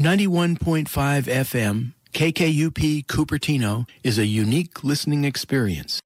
91.5 FM, KKUP Cupertino is a unique listening experience.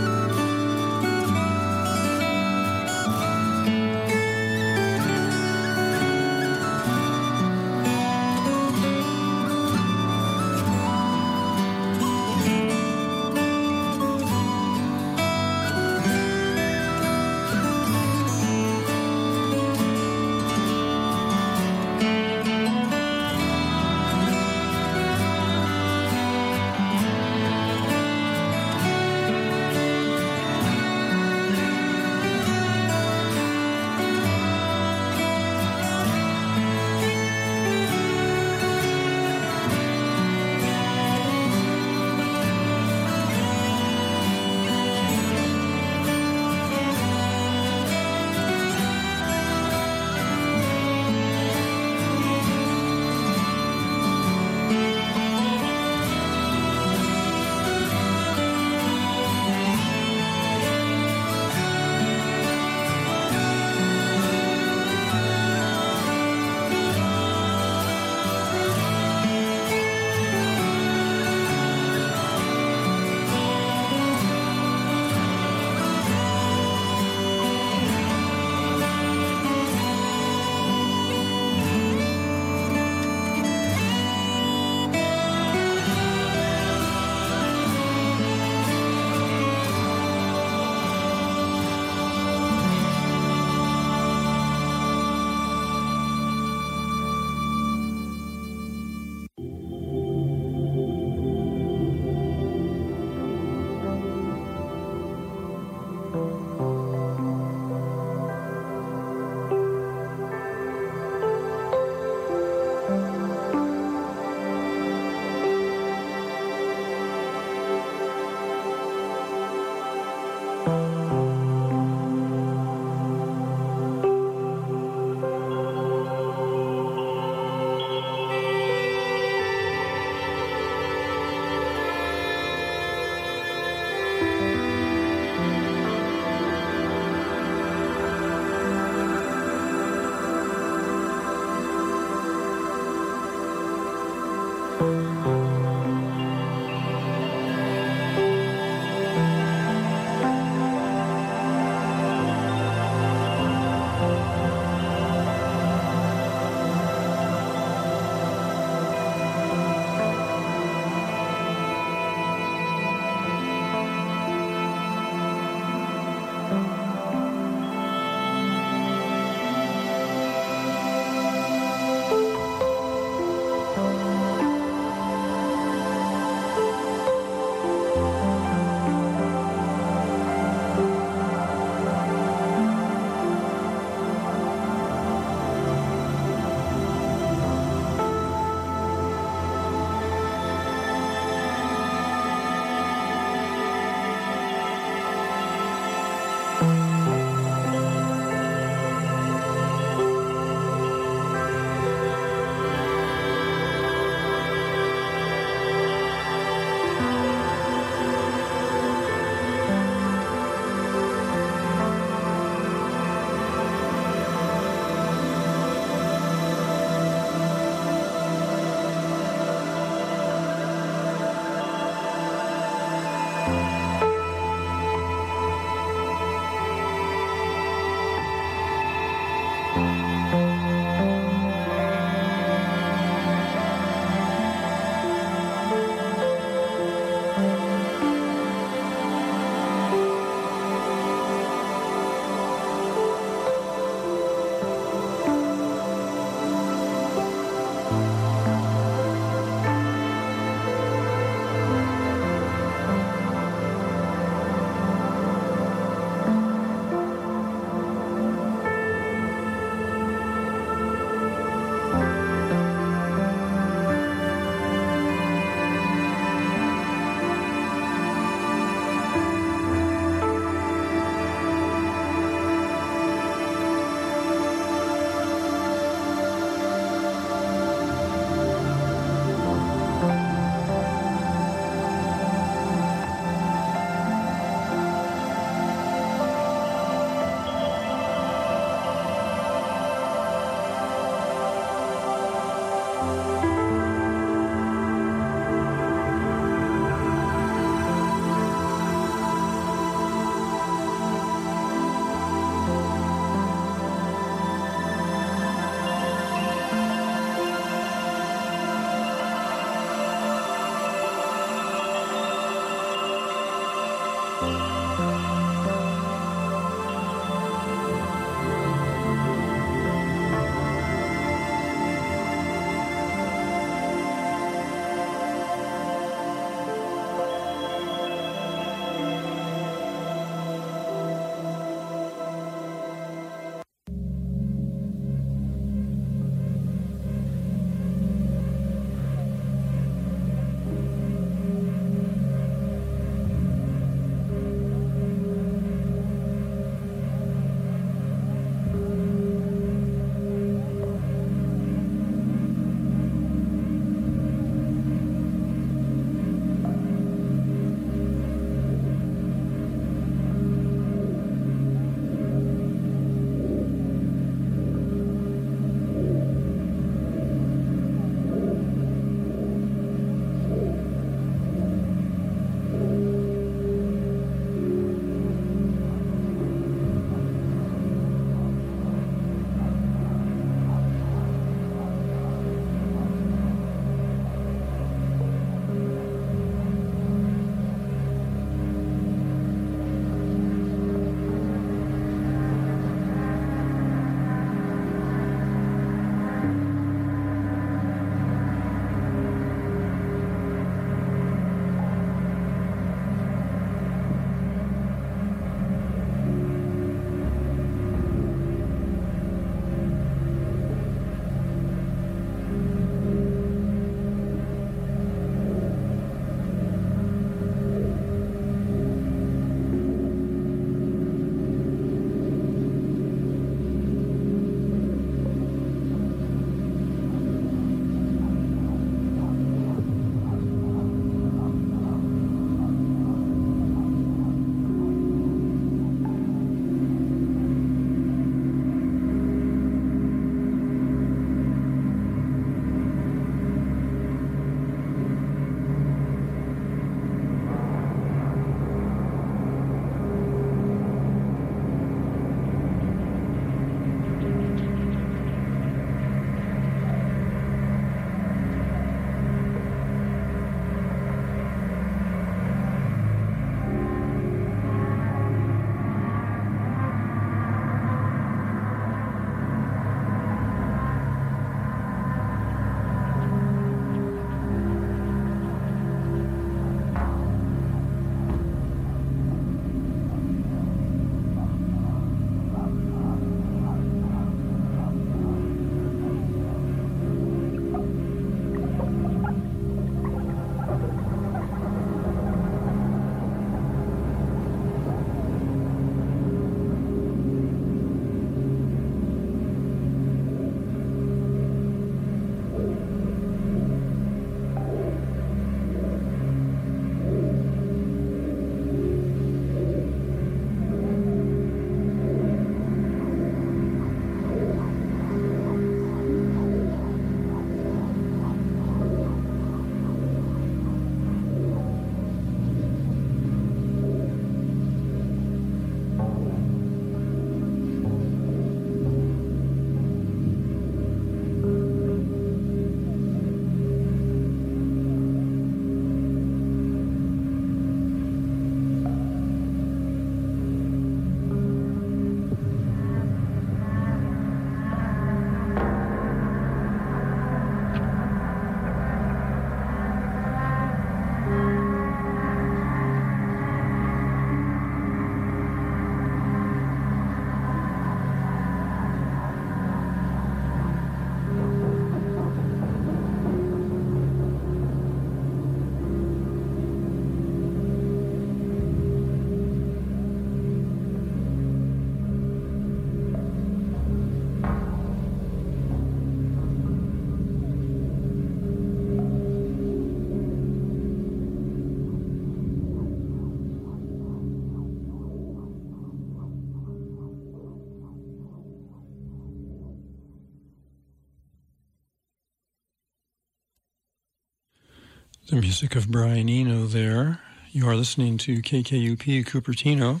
The music of Brian Eno there. You are listening to KKUP Cupertino.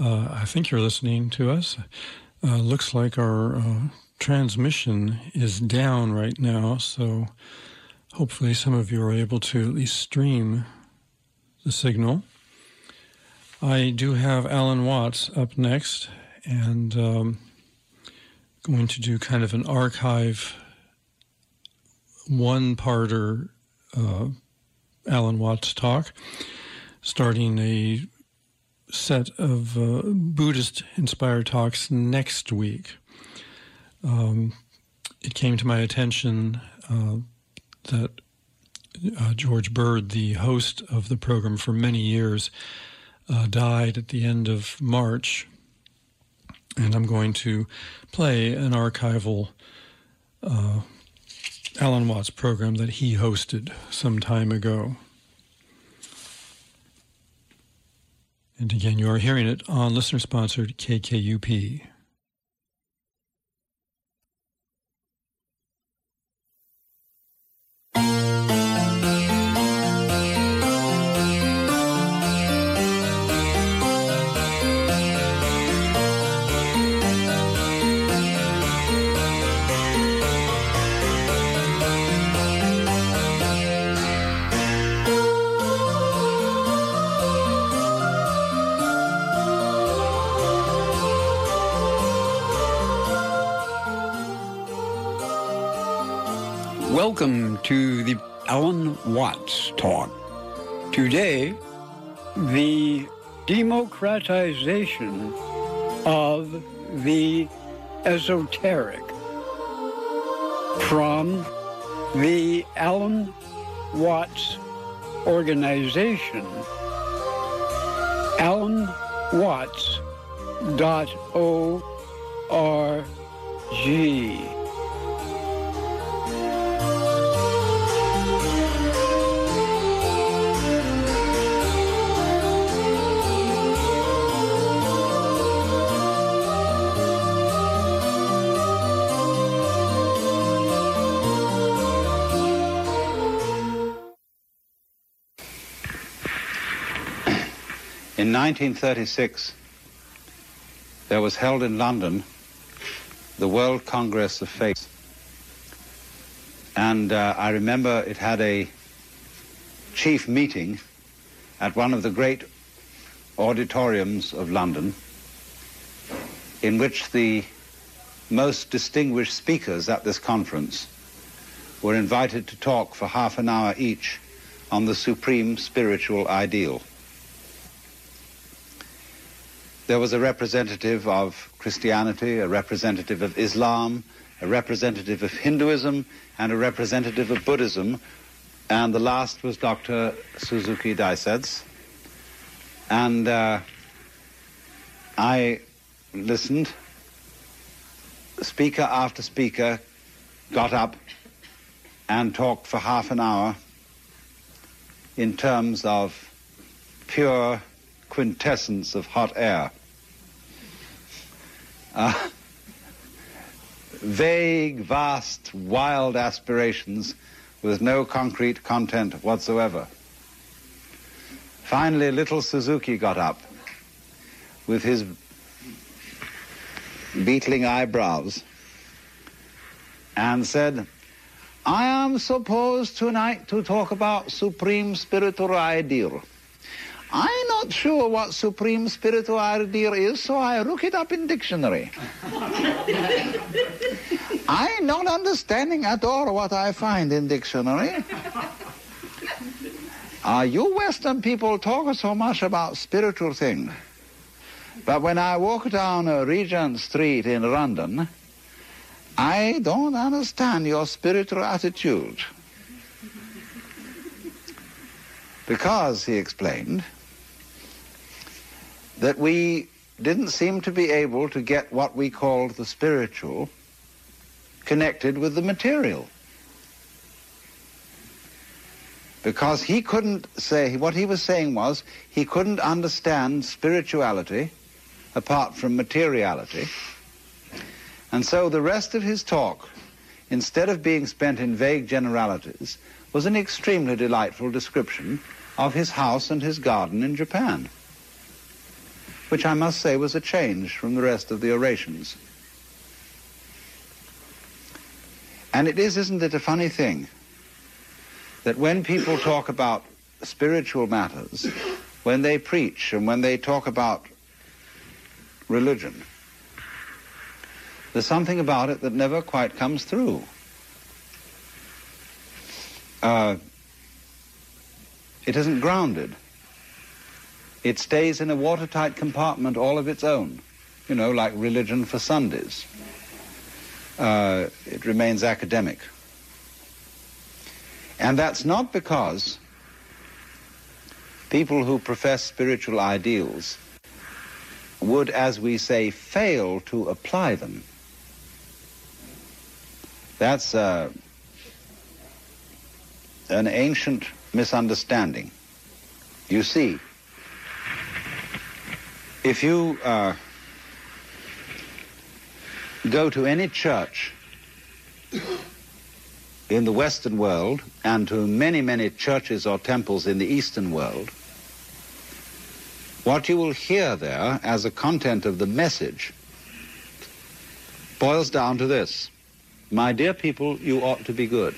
Uh, I think you're listening to us. Uh, looks like our uh, transmission is down right now, so hopefully some of you are able to at least stream the signal. I do have Alan Watts up next, and um, going to do kind of an archive one-parter uh, Alan Watts talk, starting a set of uh, Buddhist inspired talks next week. Um, it came to my attention uh, that uh, George Bird, the host of the program for many years, uh, died at the end of March. And I'm going to play an archival uh, Alan Watts program that he hosted some time ago. And again, you are hearing it on listener sponsored KKUP. Welcome to the Alan Watts Talk. Today, the democratization of the esoteric from the Alan Watts organization, alanwatts.org. 1936, there was held in London the World Congress of Faith. And uh, I remember it had a chief meeting at one of the great auditoriums of London in which the most distinguished speakers at this conference were invited to talk for half an hour each on the supreme spiritual ideal. There was a representative of Christianity, a representative of Islam, a representative of Hinduism, and a representative of Buddhism. And the last was Dr. Suzuki Daisetsu. And uh, I listened. Speaker after speaker got up and talked for half an hour in terms of pure quintessence of hot air uh, vague, vast, wild aspirations with no concrete content whatsoever. Finally, little Suzuki got up with his beetling eyebrows and said, I am supposed tonight to talk about supreme spiritual ideal. I'm not sure what supreme spiritual idea is, so I look it up in dictionary. I'm not understanding at all what I find in dictionary. Uh, you Western people talk so much about spiritual things. But when I walk down a Regent Street in London, I don't understand your spiritual attitude. Because, he explained, that we didn't seem to be able to get what we called the spiritual connected with the material. Because he couldn't say, what he was saying was, he couldn't understand spirituality apart from materiality. And so the rest of his talk instead of being spent in vague generalities, was an extremely delightful description of his house and his garden in Japan, which I must say was a change from the rest of the orations. And it is, isn't it, a funny thing that when people talk about spiritual matters, when they preach and when they talk about religion, there's something about it that never quite comes through. Uh, it isn't grounded. It stays in a watertight compartment all of its own, you know, like religion for Sundays. Uh, it remains academic. And that's not because people who profess spiritual ideals would, as we say, fail to apply them. That's uh, an ancient misunderstanding. You see, if you uh, go to any church in the Western world and to many, many churches or temples in the Eastern world, what you will hear there as a content of the message boils down to this. My dear people, you ought to be good.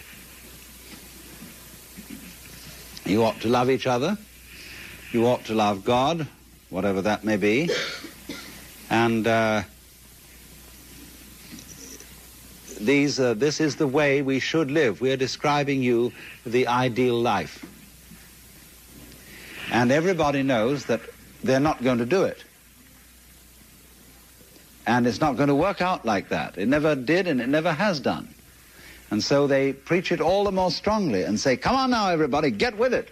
You ought to love each other. You ought to love God, whatever that may be. And uh, these, uh, this is the way we should live. We are describing you the ideal life. And everybody knows that they're not going to do it. And it's not going to work out like that. It never did and it never has done. And so they preach it all the more strongly and say, come on now, everybody, get with it.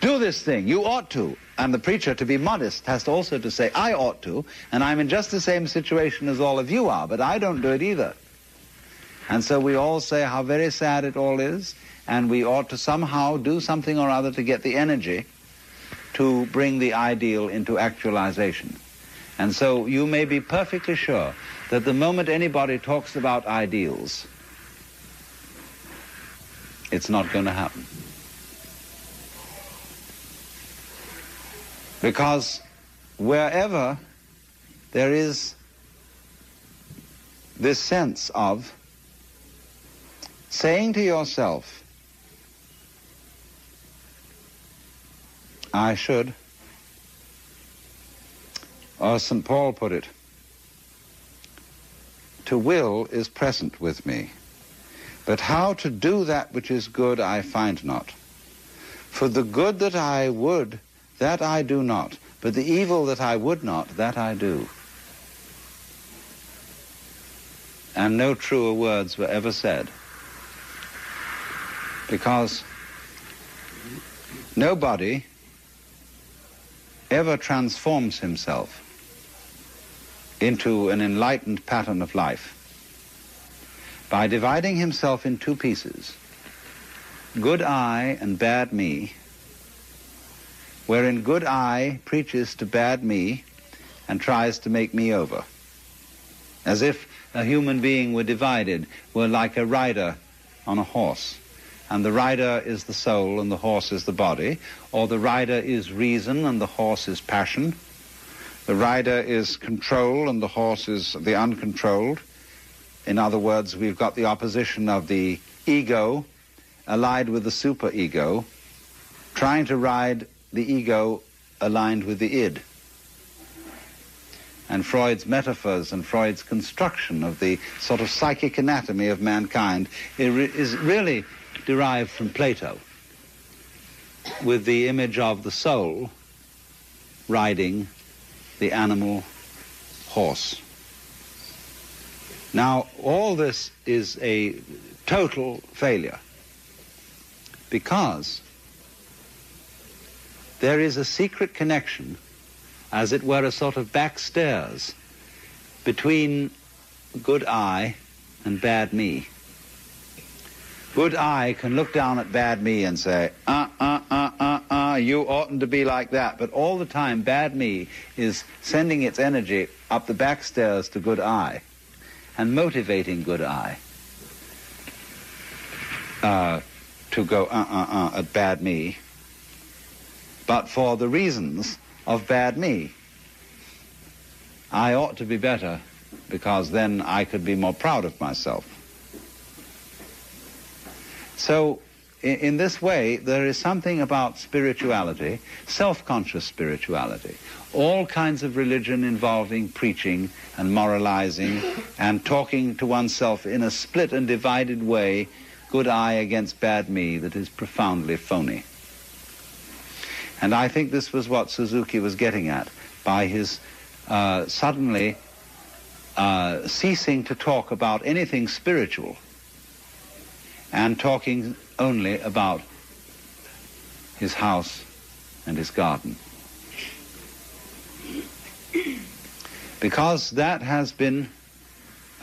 Do this thing. You ought to. And the preacher, to be modest, has to also to say, I ought to, and I'm in just the same situation as all of you are, but I don't do it either. And so we all say how very sad it all is, and we ought to somehow do something or other to get the energy to bring the ideal into actualization. And so you may be perfectly sure that the moment anybody talks about ideals, it's not going to happen. Because wherever there is this sense of saying to yourself, I should, or St. Paul put it, to will is present with me. But how to do that which is good I find not. For the good that I would, that I do not. But the evil that I would not, that I do. And no truer words were ever said. Because nobody ever transforms himself into an enlightened pattern of life by dividing himself in two pieces, good I and bad me, wherein good I preaches to bad me and tries to make me over. As if a human being were divided, were like a rider on a horse. And the rider is the soul and the horse is the body, or the rider is reason and the horse is passion. The rider is control and the horse is the uncontrolled. In other words, we've got the opposition of the ego allied with the superego, trying to ride the ego aligned with the id. And Freud's metaphors and Freud's construction of the sort of psychic anatomy of mankind is really derived from Plato, with the image of the soul riding the animal horse. Now, all this is a total failure because there is a secret connection, as it were a sort of backstairs, between good I and bad me. Good I can look down at bad me and say, uh, uh, uh, uh, uh, you oughtn't to be like that. But all the time, bad me is sending its energy up the backstairs to good I and motivating good I uh, to go uh-uh-uh at bad me, but for the reasons of bad me. I ought to be better because then I could be more proud of myself. So in, this way, there is something about spirituality, self-conscious spirituality, all kinds of religion involving preaching and moralizing and talking to oneself in a split and divided way, good I against bad me, that is profoundly phony. And I think this was what Suzuki was getting at by his uh, suddenly uh, ceasing to talk about anything spiritual and talking only about his house and his garden. Because that has been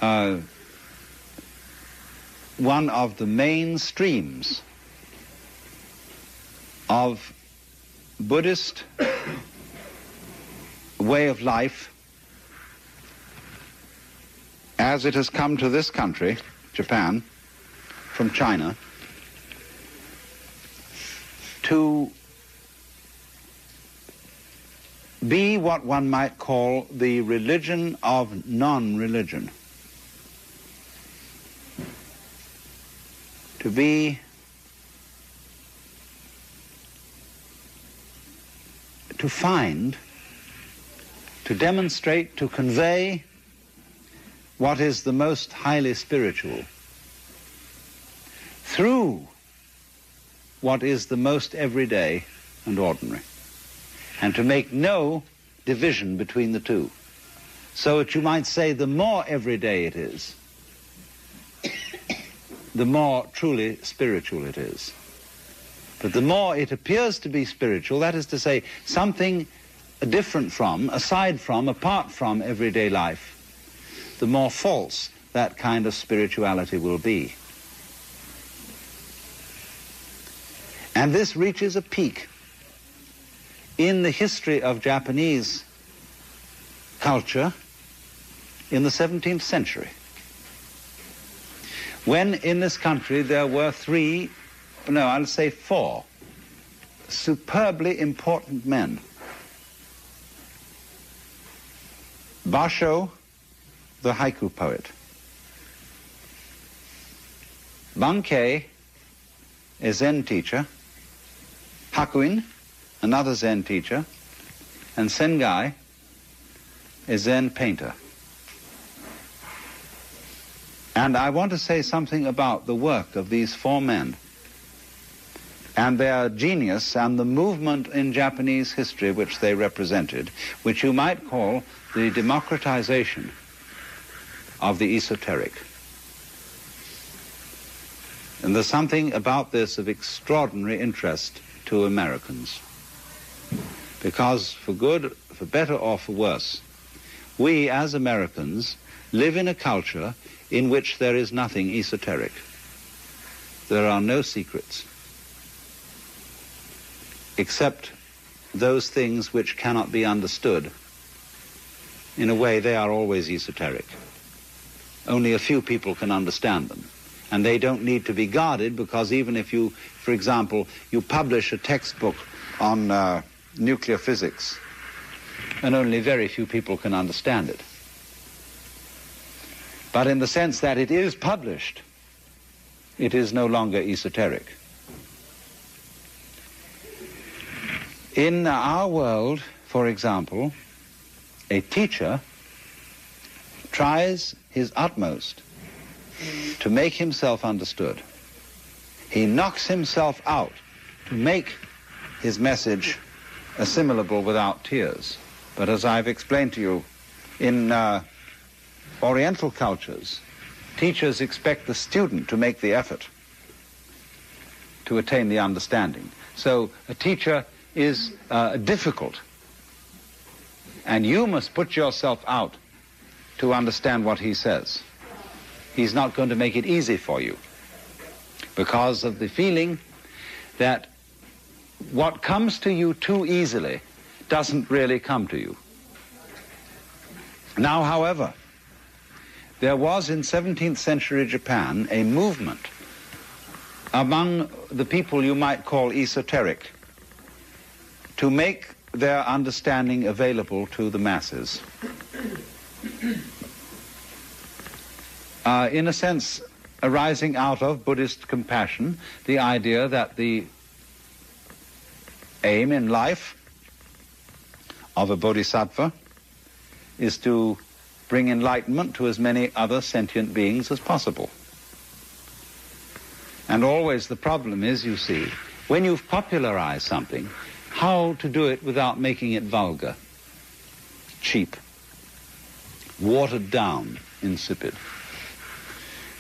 uh, one of the main streams of Buddhist way of life as it has come to this country, Japan, from China, to be what one might call the religion of non-religion. To be to find, to demonstrate, to convey what is the most highly spiritual through what is the most everyday and ordinary, and to make no division between the two. So that you might say the more everyday it is, the more truly spiritual it is. But the more it appears to be spiritual, that is to say, something different from, aside from, apart from everyday life, the more false that kind of spirituality will be. And this reaches a peak in the history of Japanese culture in the 17th century. When in this country there were three, no, I'll say four, superbly important men. Basho, the haiku poet. Bankei, a Zen teacher. Hakuin, another Zen teacher, and Sengai, a Zen painter. And I want to say something about the work of these four men and their genius and the movement in Japanese history which they represented, which you might call the democratization of the esoteric. And there's something about this of extraordinary interest to Americans. Because for good, for better or for worse, we as Americans live in a culture in which there is nothing esoteric. There are no secrets, except those things which cannot be understood. In a way, they are always esoteric. Only a few people can understand them. And they don't need to be guarded because even if you, for example, you publish a textbook on uh, nuclear physics, and only very few people can understand it. But in the sense that it is published, it is no longer esoteric. In our world, for example, a teacher tries his utmost to make himself understood. He knocks himself out to make his message assimilable without tears. But as I've explained to you, in uh, Oriental cultures, teachers expect the student to make the effort to attain the understanding. So a teacher is uh, difficult, and you must put yourself out to understand what he says. He's not going to make it easy for you because of the feeling that what comes to you too easily doesn't really come to you. Now, however, there was in 17th century Japan a movement among the people you might call esoteric to make their understanding available to the masses. Uh, in a sense, arising out of Buddhist compassion, the idea that the aim in life of a bodhisattva is to bring enlightenment to as many other sentient beings as possible. And always the problem is, you see, when you've popularized something, how to do it without making it vulgar, cheap, watered down, insipid.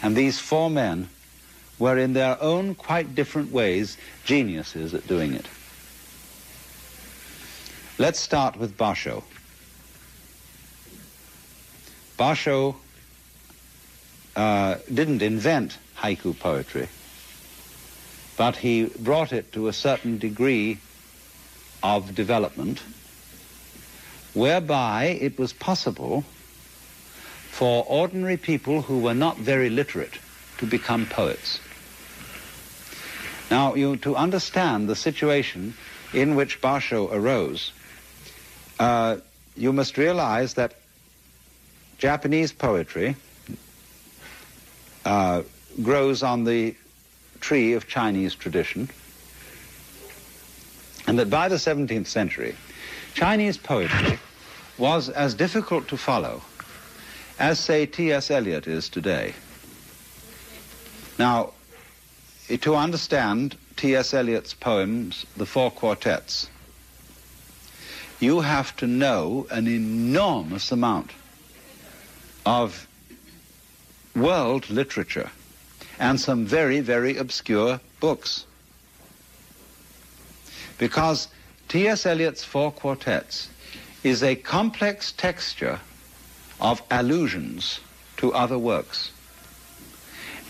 And these four men were in their own quite different ways geniuses at doing it. Let's start with Basho. Basho uh, didn't invent haiku poetry, but he brought it to a certain degree of development whereby it was possible for ordinary people who were not very literate to become poets. Now, you, to understand the situation in which Basho arose, uh, you must realize that Japanese poetry uh, grows on the tree of Chinese tradition, and that by the 17th century, Chinese poetry was as difficult to follow as, say, T.S. Eliot is today. Now, eh, to understand T.S. Eliot's poems, the four quartets, you have to know an enormous amount of world literature and some very, very obscure books. Because T.S. Eliot's Four Quartets is a complex texture of allusions to other works.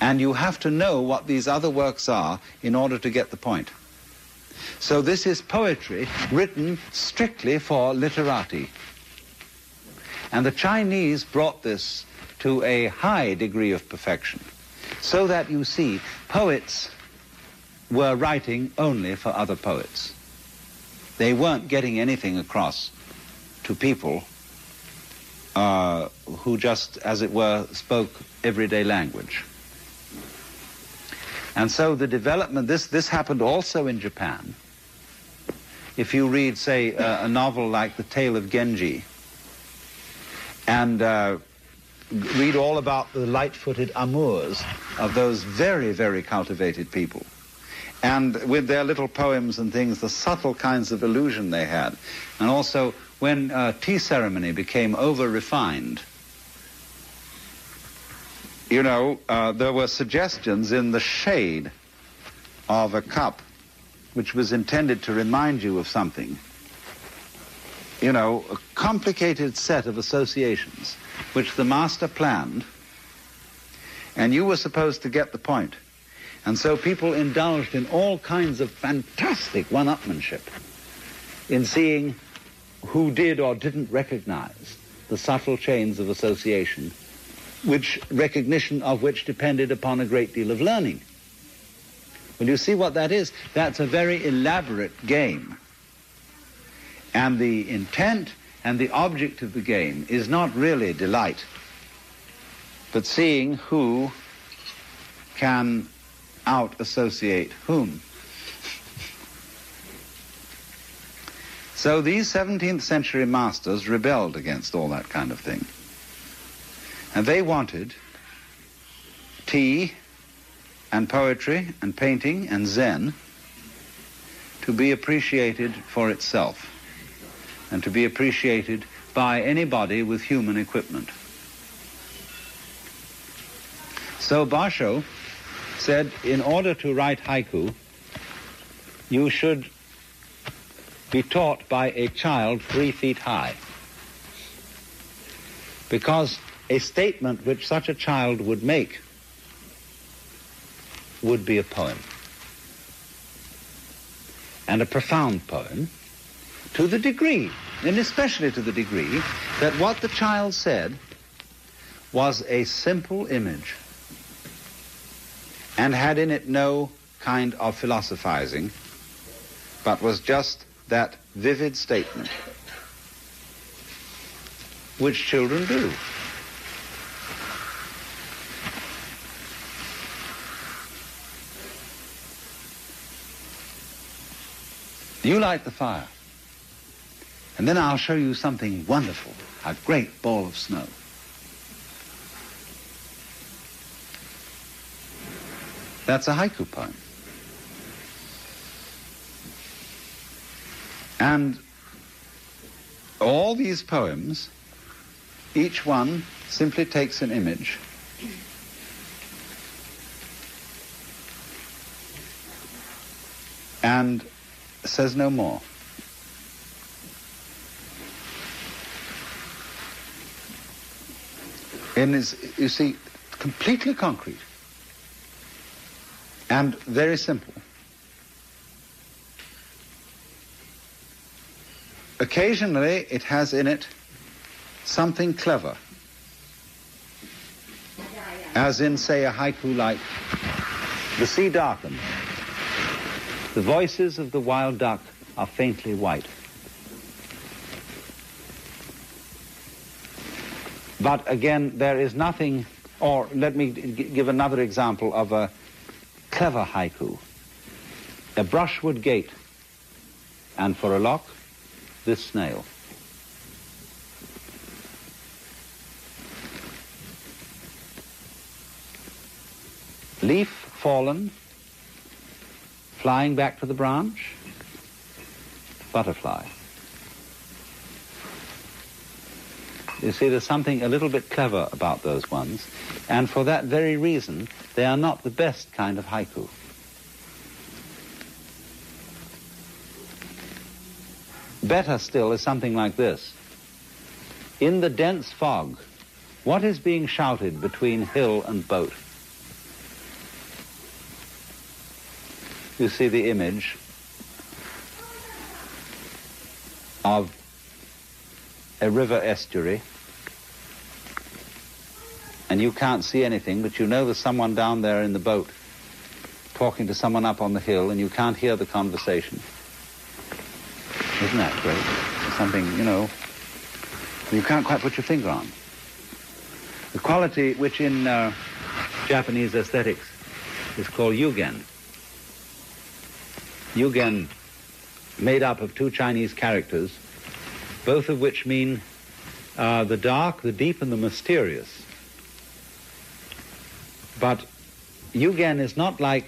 And you have to know what these other works are in order to get the point. So this is poetry written strictly for literati. And the Chinese brought this to a high degree of perfection. So that you see, poets were writing only for other poets. They weren't getting anything across to people uh, who just, as it were, spoke everyday language. And so the development, this, this happened also in Japan. If you read, say, uh, a novel like The Tale of Genji, and uh, read all about the light-footed amours of those very, very cultivated people, and with their little poems and things, the subtle kinds of illusion they had, and also when uh, tea ceremony became over-refined, you know, uh, there were suggestions in the shade of a cup which was intended to remind you of something. You know, a complicated set of associations which the master planned, and you were supposed to get the point. And so people indulged in all kinds of fantastic one-upmanship in seeing who did or didn't recognize the subtle chains of association, which recognition of which depended upon a great deal of learning. Well, you see what that is? That's a very elaborate game. And the intent and the object of the game is not really delight, but seeing who can out-associate whom. So these 17th century masters rebelled against all that kind of thing. And they wanted tea and poetry and painting and Zen to be appreciated for itself and to be appreciated by anybody with human equipment. So Basho said, in order to write haiku, you should be taught by a child three feet high. Because a statement which such a child would make would be a poem. And a profound poem to the degree, and especially to the degree, that what the child said was a simple image and had in it no kind of philosophizing, but was just that vivid statement, which children do. You light the fire. And then I'll show you something wonderful, a great ball of snow. That's a haiku poem. And all these poems, each one simply takes an image and says no more. And is, you see, completely concrete and very simple. Occasionally, it has in it something clever, as in, say, a haiku like, The sea darkens. The voices of the wild duck are faintly white. But again, there is nothing, or let me give another example of a clever haiku. A brushwood gate, and for a lock, this snail. Leaf fallen, flying back to the branch, butterfly. You see, there's something a little bit clever about those ones, and for that very reason, they are not the best kind of haiku. Better still is something like this. In the dense fog, what is being shouted between hill and boat? You see the image of a river estuary and you can't see anything, but you know there's someone down there in the boat talking to someone up on the hill and you can't hear the conversation. Isn't that great? Something, you know, you can't quite put your finger on. The quality which in uh, Japanese aesthetics is called yugen. Yugen made up of two Chinese characters, both of which mean uh, the dark, the deep, and the mysterious. But yugen is not like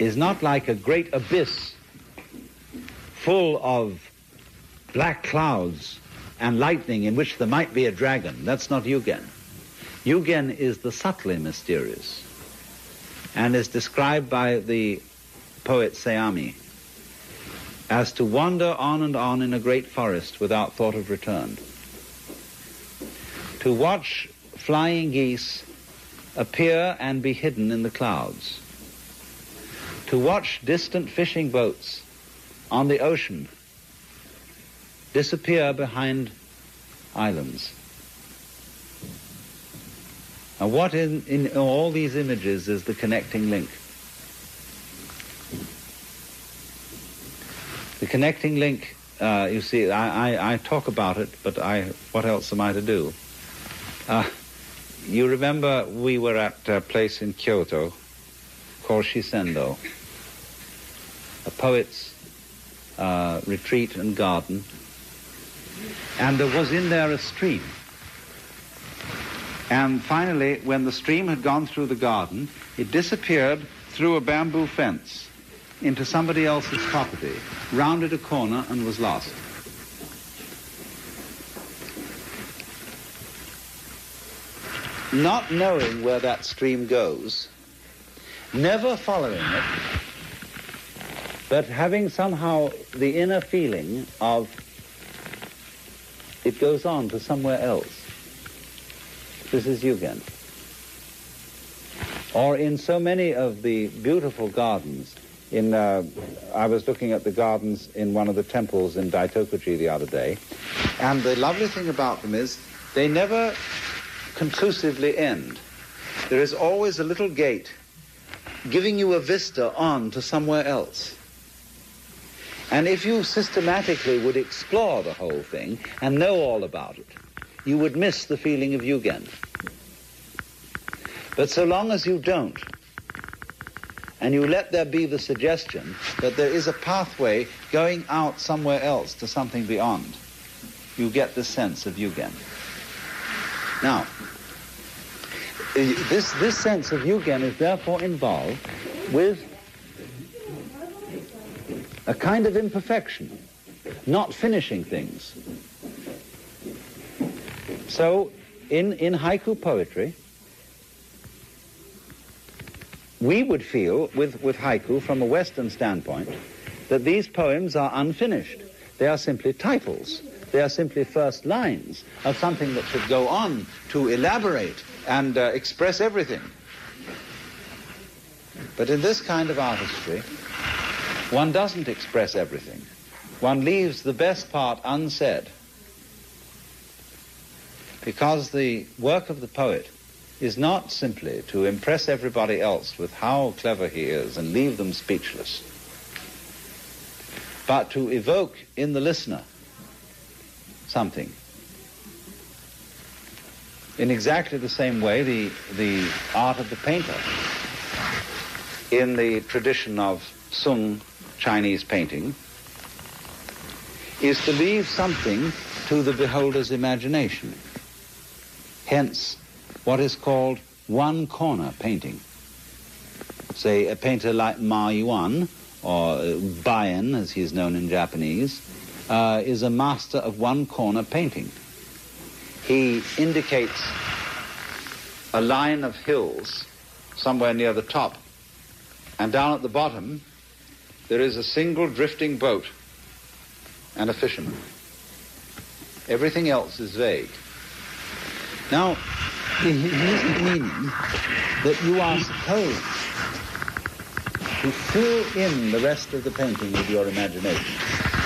is not like a great abyss full of black clouds and lightning in which there might be a dragon. That's not Yugen. Yugen is the subtly mysterious and is described by the poet Seami as to wander on and on in a great forest without thought of return. To watch flying geese appear and be hidden in the clouds to watch distant fishing boats on the ocean disappear behind islands. And what in, in all these images is the connecting link? The connecting link, uh, you see, I, I, I, talk about it, but I, what else am I to do? Uh, you remember we were at a place in Kyoto called Shisendo, a poet's uh, retreat and garden, and there was in there a stream. And finally, when the stream had gone through the garden, it disappeared through a bamboo fence into somebody else's property, rounded a corner and was lost. Not knowing where that stream goes, never following it, but having somehow the inner feeling of it goes on to somewhere else. This is Yugen. Or in so many of the beautiful gardens, in uh, I was looking at the gardens in one of the temples in Daitokuji the other day, and the lovely thing about them is they never conclusively end. there is always a little gate giving you a vista on to somewhere else. And if you systematically would explore the whole thing and know all about it, you would miss the feeling of Yugen. But so long as you don't, and you let there be the suggestion that there is a pathway going out somewhere else to something beyond, you get the sense of Yugen. Now, this, this sense of Yugen is therefore involved with a kind of imperfection, not finishing things. So, in, in haiku poetry, we would feel, with, with haiku from a Western standpoint, that these poems are unfinished. They are simply titles. They are simply first lines of something that should go on to elaborate and uh, express everything. But in this kind of artistry, one doesn't express everything. One leaves the best part unsaid. Because the work of the poet is not simply to impress everybody else with how clever he is and leave them speechless, but to evoke in the listener something. In exactly the same way, the, the art of the painter, in the tradition of Sung Chinese painting, is to leave something to the beholder's imagination. Hence, what is called one corner painting. Say, a painter like Ma Yuan, or Bayan, as he is known in Japanese, uh, is a master of one corner painting. He indicates a line of hills somewhere near the top, and down at the bottom there is a single drifting boat and a fisherman. Everything else is vague. Now, he isn't meaning that you are supposed to fill in the rest of the painting with your imagination.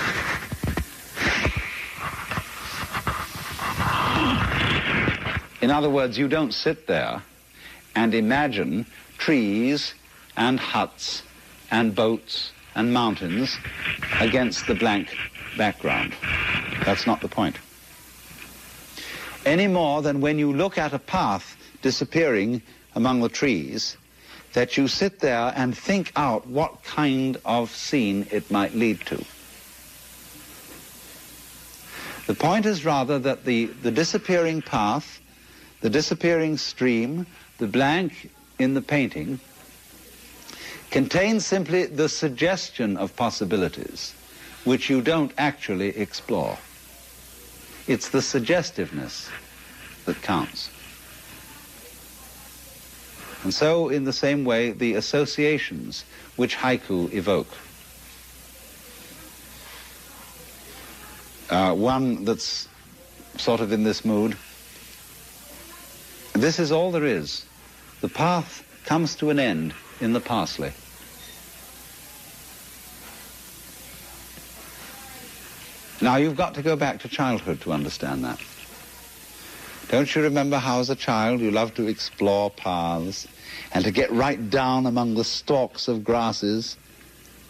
In other words, you don't sit there and imagine trees and huts and boats and mountains against the blank background. That's not the point. Any more than when you look at a path disappearing among the trees, that you sit there and think out what kind of scene it might lead to. The point is rather that the, the disappearing path, the disappearing stream, the blank in the painting, contains simply the suggestion of possibilities which you don't actually explore. It's the suggestiveness that counts. And so, in the same way, the associations which haiku evoke. Uh, one that's sort of in this mood. This is all there is. The path comes to an end in the parsley. Now you've got to go back to childhood to understand that. Don't you remember how as a child you loved to explore paths and to get right down among the stalks of grasses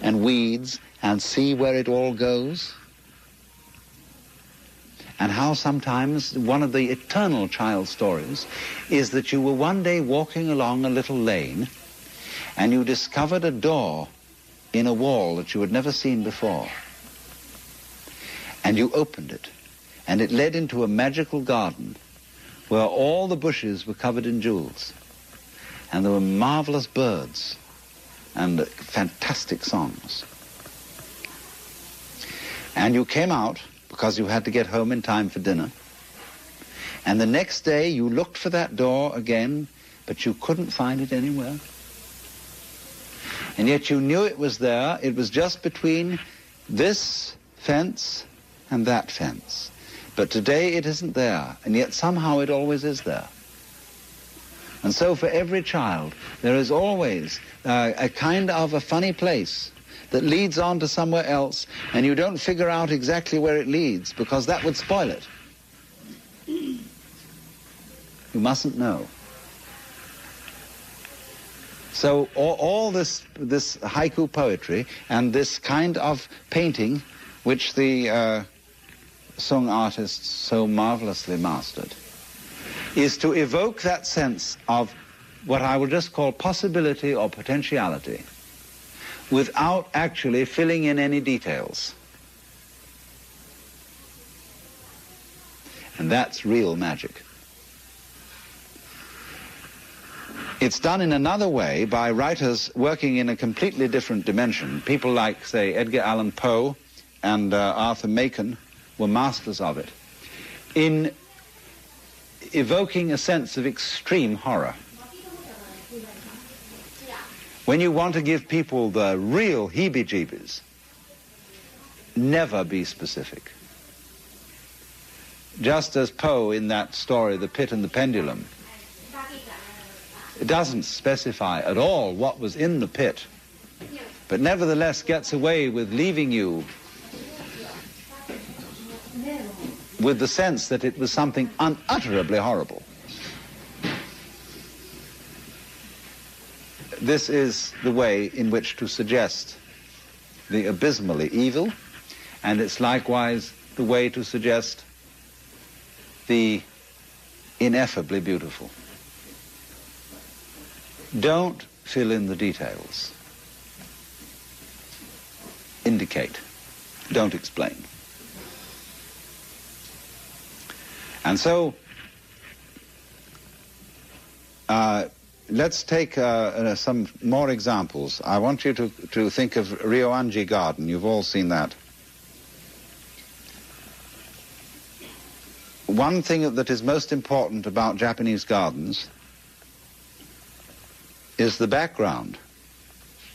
and weeds and see where it all goes? And how sometimes one of the eternal child stories is that you were one day walking along a little lane and you discovered a door in a wall that you had never seen before. And you opened it, and it led into a magical garden where all the bushes were covered in jewels. And there were marvelous birds and fantastic songs. And you came out because you had to get home in time for dinner. And the next day you looked for that door again, but you couldn't find it anywhere. And yet you knew it was there. It was just between this fence and that fence. But today it isn't there, and yet somehow it always is there. And so for every child, there is always uh, a kind of a funny place that leads on to somewhere else, and you don't figure out exactly where it leads, because that would spoil it. You mustn't know. So all, all, this, this haiku poetry and this kind of painting, which the uh, Sung artists so marvelously mastered, is to evoke that sense of what I will just call possibility or potentiality without actually filling in any details. And that's real magic. It's done in another way by writers working in a completely different dimension. People like, say, Edgar Allan Poe and uh, Arthur Machen were masters of it in evoking a sense of extreme horror. When you want to give people the real heebie-jeebies, never be specific. Just as Poe in that story, The Pit and the Pendulum, doesn't specify at all what was in the pit, but nevertheless gets away with leaving you with the sense that it was something unutterably horrible. This is the way in which to suggest the abysmally evil, and it's likewise the way to suggest the ineffably beautiful. Don't fill in the details. Indicate. Don't explain. And so, uh, let's take uh, uh, some more examples. I want you to, to think of Ryoanji Garden. You've all seen that. One thing that is most important about Japanese gardens is the background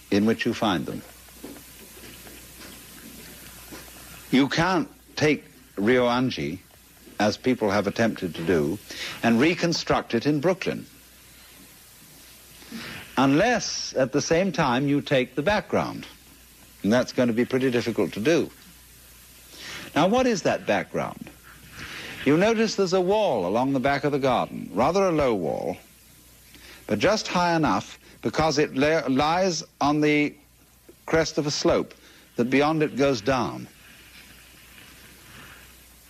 in which you find them. You can't take Ryoanji, as people have attempted to do, and reconstruct it in Brooklyn. Unless, at the same time, you take the background. And that's going to be pretty difficult to do. Now, what is that background? You notice there's a wall along the back of the garden, rather a low wall, but just high enough because it lies on the crest of a slope that beyond it goes down.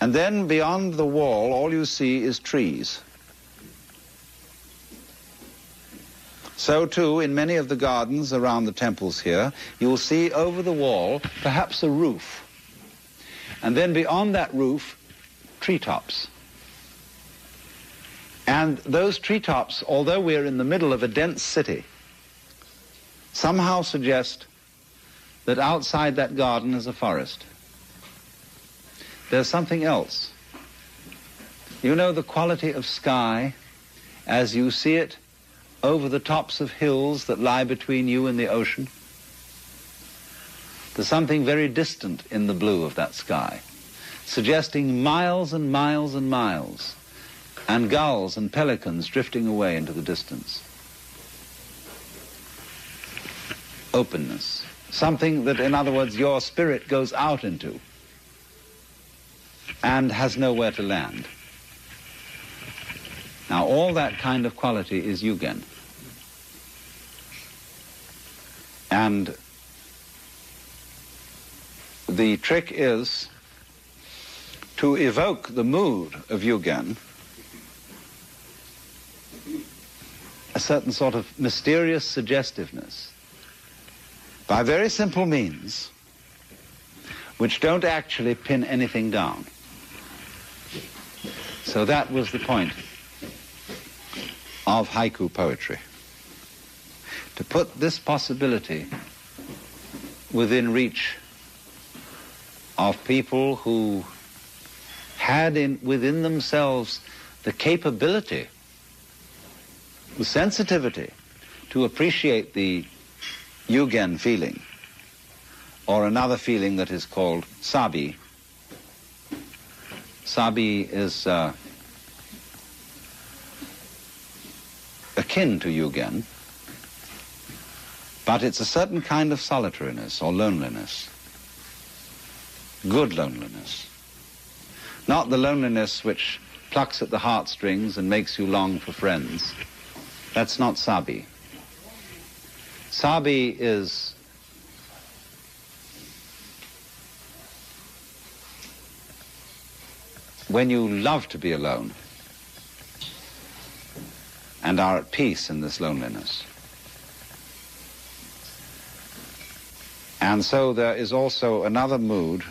And then beyond the wall, all you see is trees. So too, in many of the gardens around the temples here, you will see over the wall perhaps a roof. And then beyond that roof, treetops. And those treetops, although we're in the middle of a dense city, somehow suggest that outside that garden is a forest. There's something else. You know the quality of sky as you see it over the tops of hills that lie between you and the ocean? There's something very distant in the blue of that sky, suggesting miles and miles and miles and gulls and pelicans drifting away into the distance. Openness. Something that, in other words, your spirit goes out into and has nowhere to land. Now, all that kind of quality is Yugen. And the trick is to evoke the mood of Yugen a certain sort of mysterious suggestiveness by very simple means which don't actually pin anything down. So that was the point of haiku poetry. To put this possibility within reach of people who had in, within themselves the capability the sensitivity to appreciate the Yugen feeling, or another feeling that is called sabi. Sabi is uh, akin to Yugen, but it's a certain kind of solitariness or loneliness, good loneliness. Not the loneliness which plucks at the heartstrings and makes you long for friends. That's not sabi. Sabi is when you love to be alone and are at peace in this loneliness. And so there is also another mood,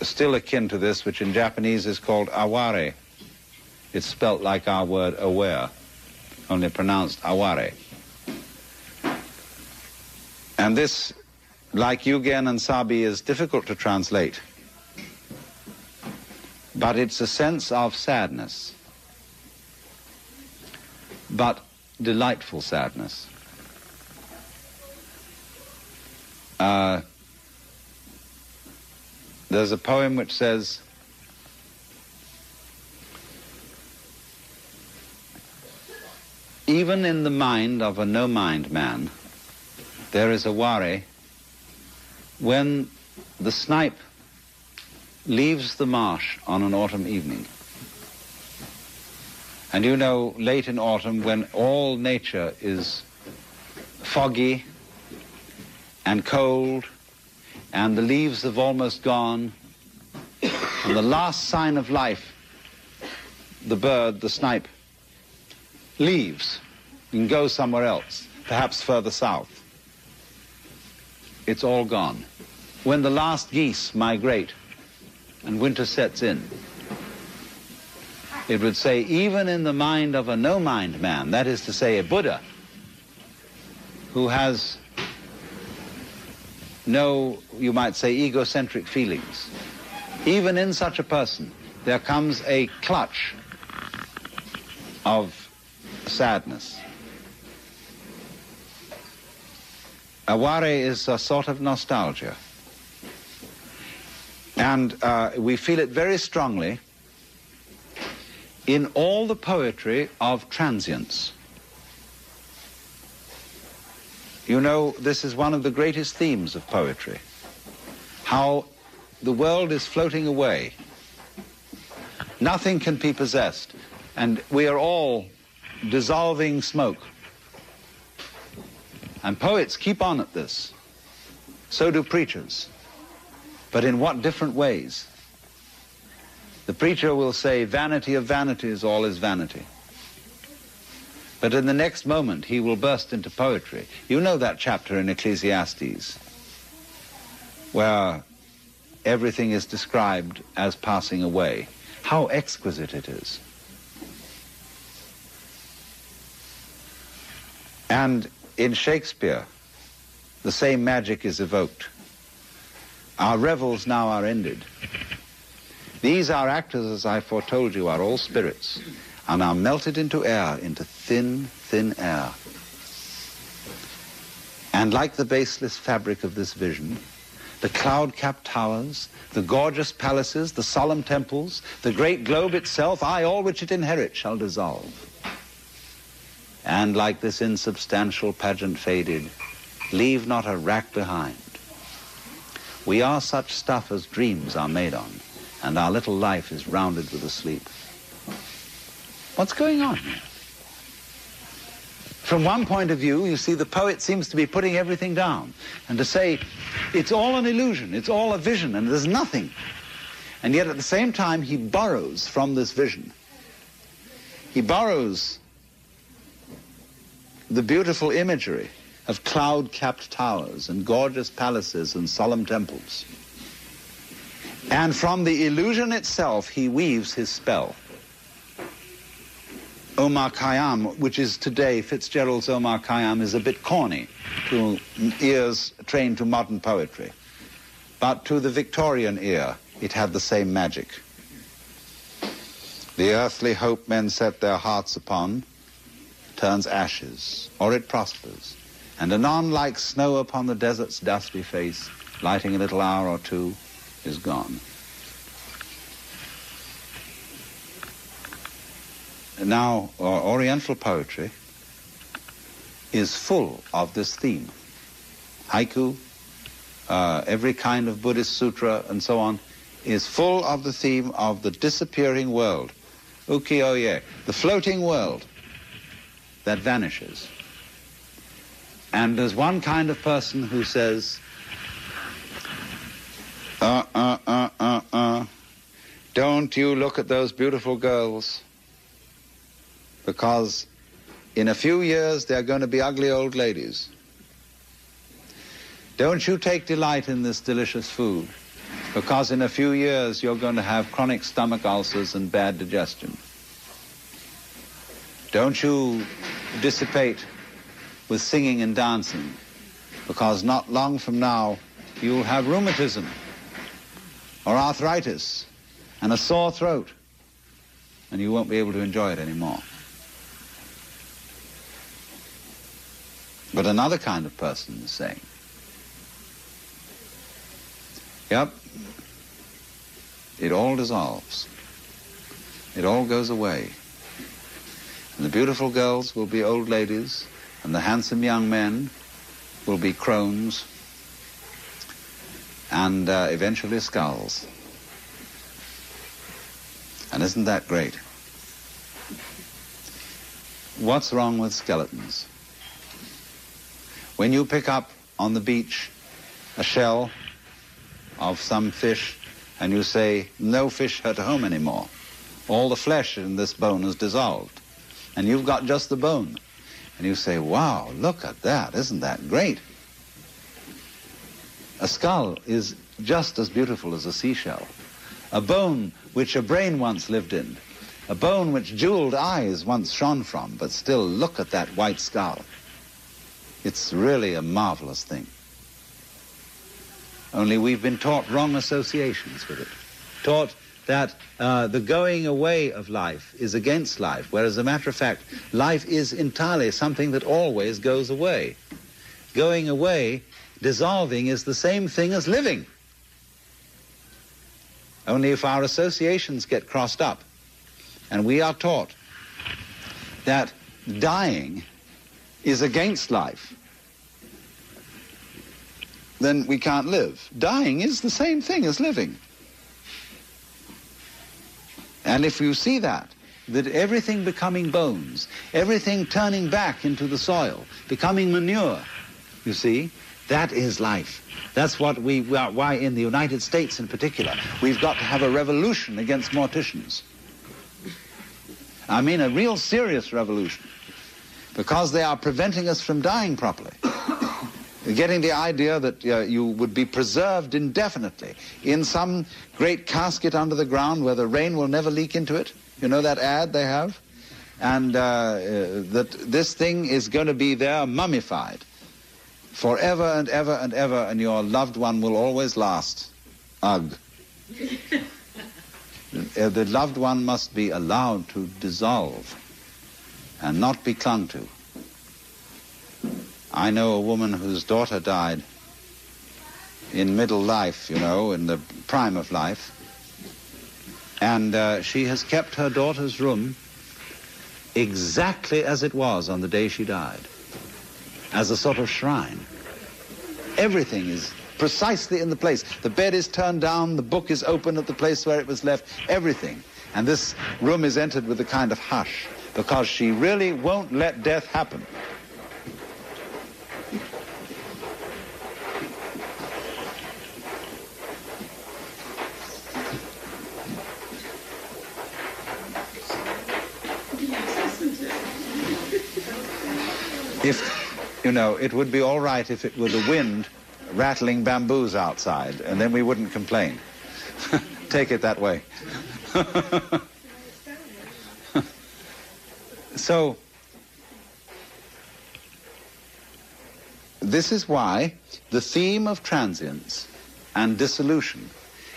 still akin to this, which in Japanese is called aware. It's spelt like our word aware, only pronounced aware. And this, like Yugen and Sabi, is difficult to translate. But it's a sense of sadness, but delightful sadness. Uh, there's a poem which says, Even in the mind of a no-mind man, there is a worry when the snipe leaves the marsh on an autumn evening. And you know, late in autumn, when all nature is foggy and cold, and the leaves have almost gone, and the last sign of life, the bird, the snipe, leaves and goes somewhere else, perhaps further south. It's all gone. When the last geese migrate and winter sets in, it would say, even in the mind of a no-mind man, that is to say, a Buddha, who has no, you might say, egocentric feelings, even in such a person, there comes a clutch of sadness. Aware is a sort of nostalgia. And uh, we feel it very strongly in all the poetry of transience. You know, this is one of the greatest themes of poetry. How the world is floating away. Nothing can be possessed. And we are all dissolving smoke. And poets keep on at this. So do preachers. But in what different ways? The preacher will say, vanity of vanities, all is vanity. But in the next moment, he will burst into poetry. You know that chapter in Ecclesiastes, where everything is described as passing away. How exquisite it is. And in Shakespeare, the same magic is evoked. Our revels now are ended. These our actors, as I foretold you, are all spirits, and now melted into air, into thin, thin air. And like the baseless fabric of this vision, the cloud-capped towers, the gorgeous palaces, the solemn temples, the great globe itself, I, all which it inherits, shall dissolve and like this insubstantial pageant faded, leave not a rack behind. We are such stuff as dreams are made on, and our little life is rounded with a sleep. What's going on here? From one point of view, you see, the poet seems to be putting everything down and to say, it's all an illusion, it's all a vision, and there's nothing. And yet at the same time, he borrows from this vision. He borrows the beautiful imagery of cloud-capped towers and gorgeous palaces and solemn temples. And from the illusion itself, he weaves his spell. Omar Khayyam, which is today Fitzgerald's Omar Khayyam, is a bit corny to ears trained to modern poetry. But to the Victorian ear, it had the same magic. The earthly hope men set their hearts upon turns ashes, or it prospers, and anon like snow upon the desert's dusty face, lighting a little hour or two, is gone. Now, Oriental poetry is full of this theme. Haiku, uh, every kind of Buddhist sutra, and so on, is full of the theme of the disappearing world. Ukiyo-e, the floating world that vanishes. And there's one kind of person who says, uh, uh, uh, uh, uh, don't you look at those beautiful girls, because in a few years they're going to be ugly old ladies. Don't you take delight in this delicious food, because in a few years you're going to have chronic stomach ulcers and bad digestion. Don't you dissipate with singing and dancing, because not long from now you'll have rheumatism or arthritis and a sore throat, and you won't be able to enjoy it anymore. But another kind of person is saying, yep, it all dissolves. It all goes away. And the beautiful girls will be old ladies, and the handsome young men will be crones, and uh, eventually skulls. And isn't that great? What's wrong with skeletons? When you pick up on the beach a shell of some fish and you say, no fish at home anymore, all the flesh in this bone is dissolved, and you've got just the bone, and you say, wow, look at that, isn't that great? A skull is just as beautiful as a seashell. A bone which a brain once lived in. A bone which jeweled eyes once shone from, but still look at that white skull. It's really a marvelous thing. Only we've been taught wrong associations with it. Taught that uh, the going away of life is against life, whereas as a matter of fact, life is entirely something that always goes away. Going away dissolving is the same thing as living. Only if our associations get crossed up and we are taught that dying is against life, then we can't live. Dying is the same thing as living. And if you see that, that everything becoming bones, everything turning back into the soil, becoming manure, you see, that is life. That's what we, why in the United States in particular, we've got to have a revolution against morticians. I mean a real serious revolution, because they are preventing us from dying properly. Getting the idea that uh, you would be preserved indefinitely in some great casket under the ground where the rain will never leak into it. You know that ad they have? And uh, uh, that this thing is going to be there mummified forever and ever and ever, and your loved one will always last. Ugh. the loved one must be allowed to dissolve and not be clung to. I know a woman whose daughter died in middle life, you know, in the prime of life, and uh, she has kept her daughter's room exactly as it was on the day she died as a sort of shrine. Everything is precisely in the place. The bed is turned down, the book is open at the place where it was left, everything. And this room is entered with a kind of hush because she really won't let death happen. If you know, it would be all right if it were the wind rattling bamboos outside, and then we wouldn't complain. Take it that way. so, this is why the theme of transience and dissolution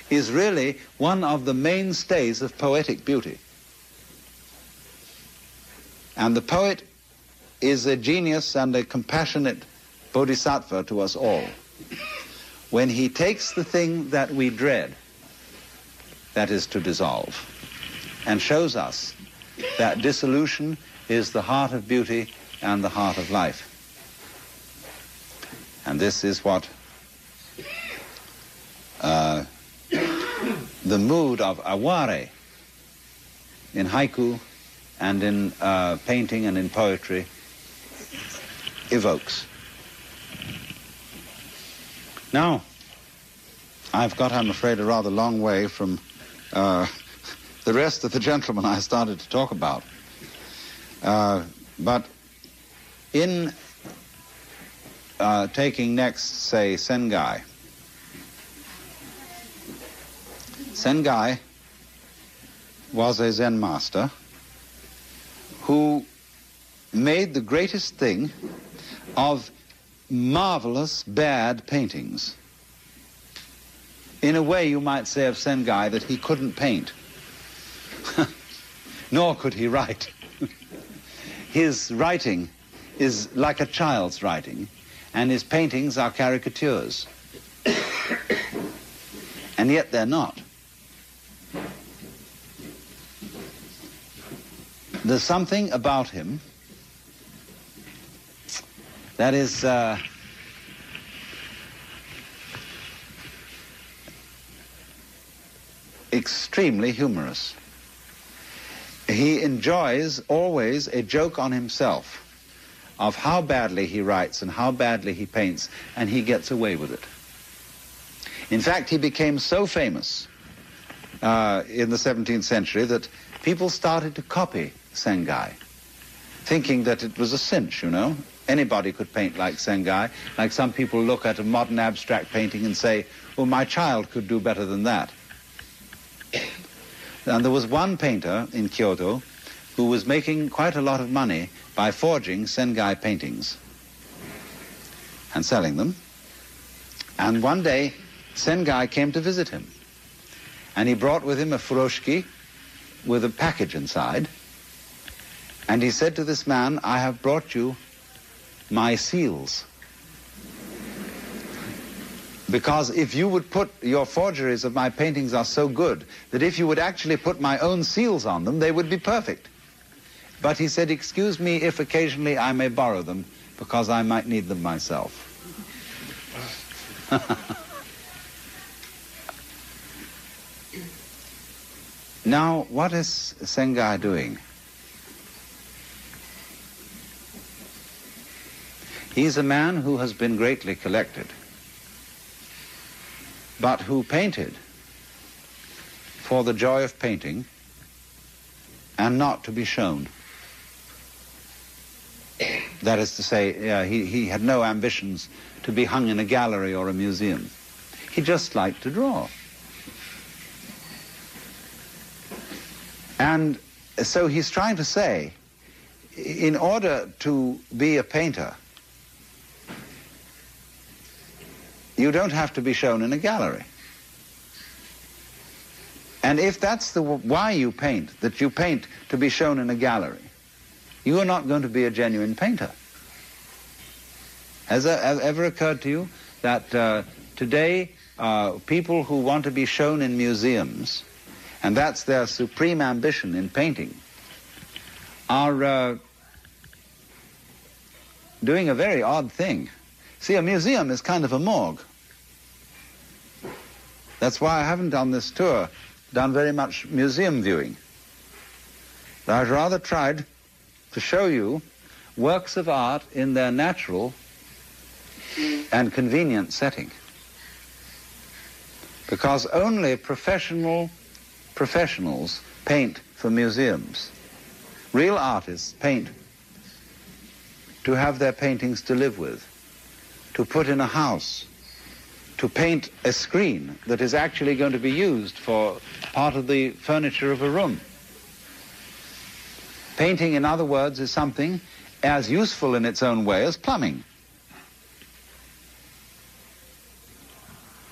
is really one of the mainstays of poetic beauty. And the poet is a genius and a compassionate bodhisattva to us all. When he takes the thing that we dread, that is to dissolve, and shows us that dissolution is the heart of beauty and the heart of life. And this is what uh, the mood of aware in haiku and in uh, painting and in poetry evokes. Now, I've got, I'm afraid, a rather long way from uh, the rest of the gentlemen I started to talk about. Uh, but in uh, taking next, say, Sengai, Sengai was a Zen master who made the greatest thing of marvelous bad paintings. In a way, you might say of Sengai that he couldn't paint, nor could he write. his writing is like a child's writing, and his paintings are caricatures. and yet they're not. There's something about him that is uh, extremely humorous. He enjoys always a joke on himself of how badly he writes and how badly he paints, and he gets away with it. In fact, he became so famous uh, in the 17th century that people started to copy Sengai, thinking that it was a cinch, you know. Anybody could paint like Sengai, like some people look at a modern abstract painting and say, well, my child could do better than that. And there was one painter in Kyoto who was making quite a lot of money by forging Sengai paintings and selling them. And one day, Sengai came to visit him. And he brought with him a furoshiki with a package inside. And he said to this man, I have brought you my seals. Because if you would put, your forgeries of my paintings are so good that if you would actually put my own seals on them, they would be perfect. But he said, excuse me if occasionally I may borrow them because I might need them myself. now, what is Sengai doing? He's a man who has been greatly collected, but who painted for the joy of painting and not to be shown. That is to say, uh, he, he had no ambitions to be hung in a gallery or a museum. He just liked to draw. And so he's trying to say, in order to be a painter, you don't have to be shown in a gallery. And if that's the why you paint, that you paint to be shown in a gallery, you are not going to be a genuine painter. Has it ever occurred to you that uh, today uh, people who want to be shown in museums, and that's their supreme ambition in painting, are uh, doing a very odd thing. See, a museum is kind of a morgue. That's why I haven't on this tour done very much museum viewing. I've rather tried to show you works of art in their natural and convenient setting. Because only professional professionals paint for museums. Real artists paint to have their paintings to live with to put in a house, to paint a screen that is actually going to be used for part of the furniture of a room. Painting, in other words, is something as useful in its own way as plumbing.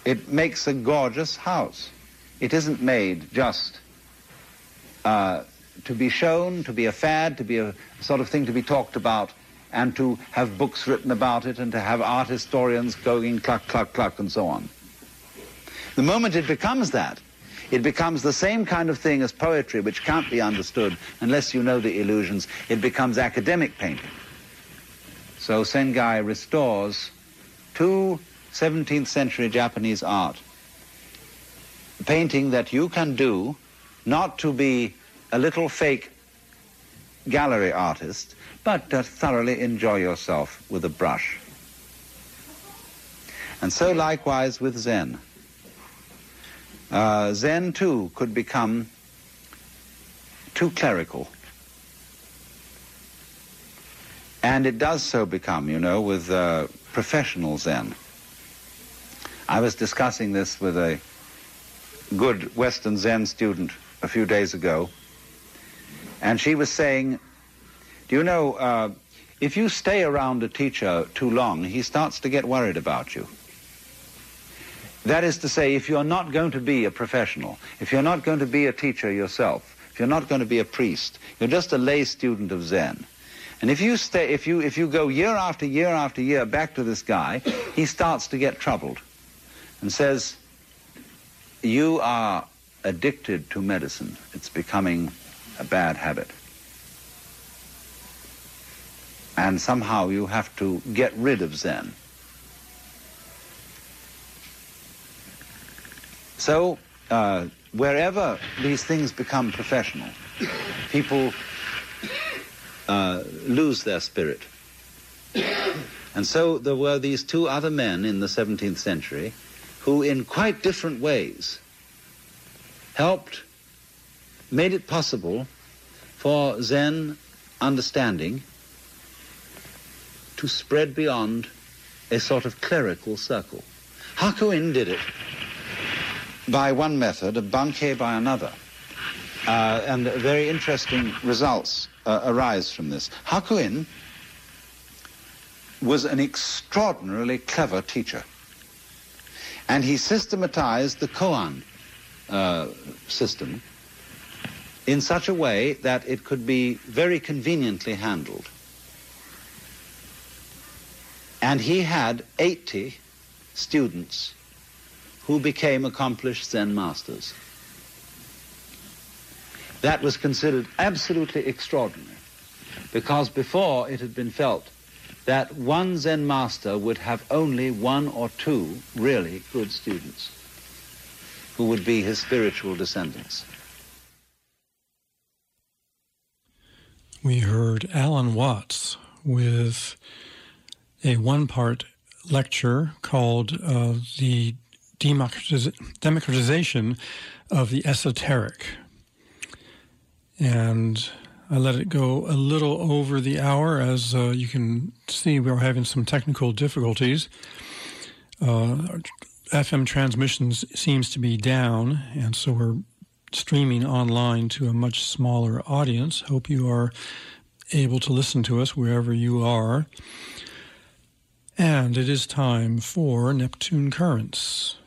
It makes a gorgeous house. It isn't made just uh, to be shown, to be a fad, to be a sort of thing to be talked about and to have books written about it and to have art historians going cluck, cluck, cluck, and so on. The moment it becomes that, it becomes the same kind of thing as poetry, which can't be understood unless you know the illusions. It becomes academic painting. So Sengai restores to 17th century Japanese art. Painting that you can do not to be a little fake gallery artist, but to thoroughly enjoy yourself with a brush. And so likewise with Zen. Uh, Zen too could become too clerical. And it does so become, you know, with uh, professional Zen. I was discussing this with a good Western Zen student a few days ago, and she was saying, you know, uh, if you stay around a teacher too long, he starts to get worried about you. That is to say, if you're not going to be a professional, if you're not going to be a teacher yourself, if you're not going to be a priest, you're just a lay student of Zen. And if you stay, if you if you go year after year after year back to this guy, he starts to get troubled, and says, "You are addicted to medicine. It's becoming a bad habit." And somehow you have to get rid of Zen. So, uh, wherever these things become professional, people uh, lose their spirit. And so there were these two other men in the 17th century who, in quite different ways, helped, made it possible for Zen understanding to spread beyond a sort of clerical circle. Hakuin did it by one method, a Bankei by another. Uh, and very interesting results uh, arise from this. Hakuin was an extraordinarily clever teacher. And he systematized the koan uh, system in such a way that it could be very conveniently handled. And he had 80 students who became accomplished Zen masters. That was considered absolutely extraordinary because before it had been felt that one Zen master would have only one or two really good students who would be his spiritual descendants. We heard Alan Watts with a one part lecture called uh, The democratization of the esoteric. And I let it go a little over the hour. As uh, you can see, we are having some technical difficulties. Uh, FM transmissions seems to be down, and so we're streaming online to a much smaller audience. Hope you are able to listen to us wherever you are. And it is time for Neptune Currents.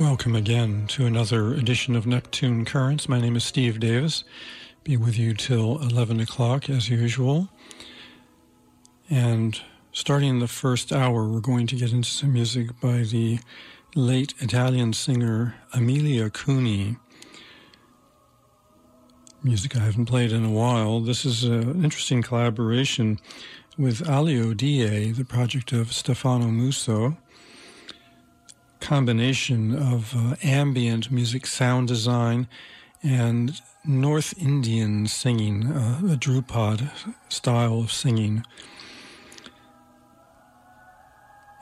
Welcome again to another edition of Neptune Currents. My name is Steve Davis. Be with you till 11 o'clock as usual. And starting the first hour, we're going to get into some music by the late Italian singer Amelia Cuni. Music I haven't played in a while. This is an interesting collaboration with Alio Die, the project of Stefano Musso combination of uh, ambient music sound design and North Indian singing, uh, a Dhrupad style of singing.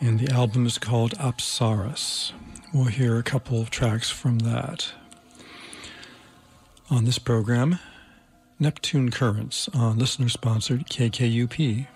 And the album is called Apsaras. We'll hear a couple of tracks from that. On this program, Neptune Currents on listener sponsored KKUP.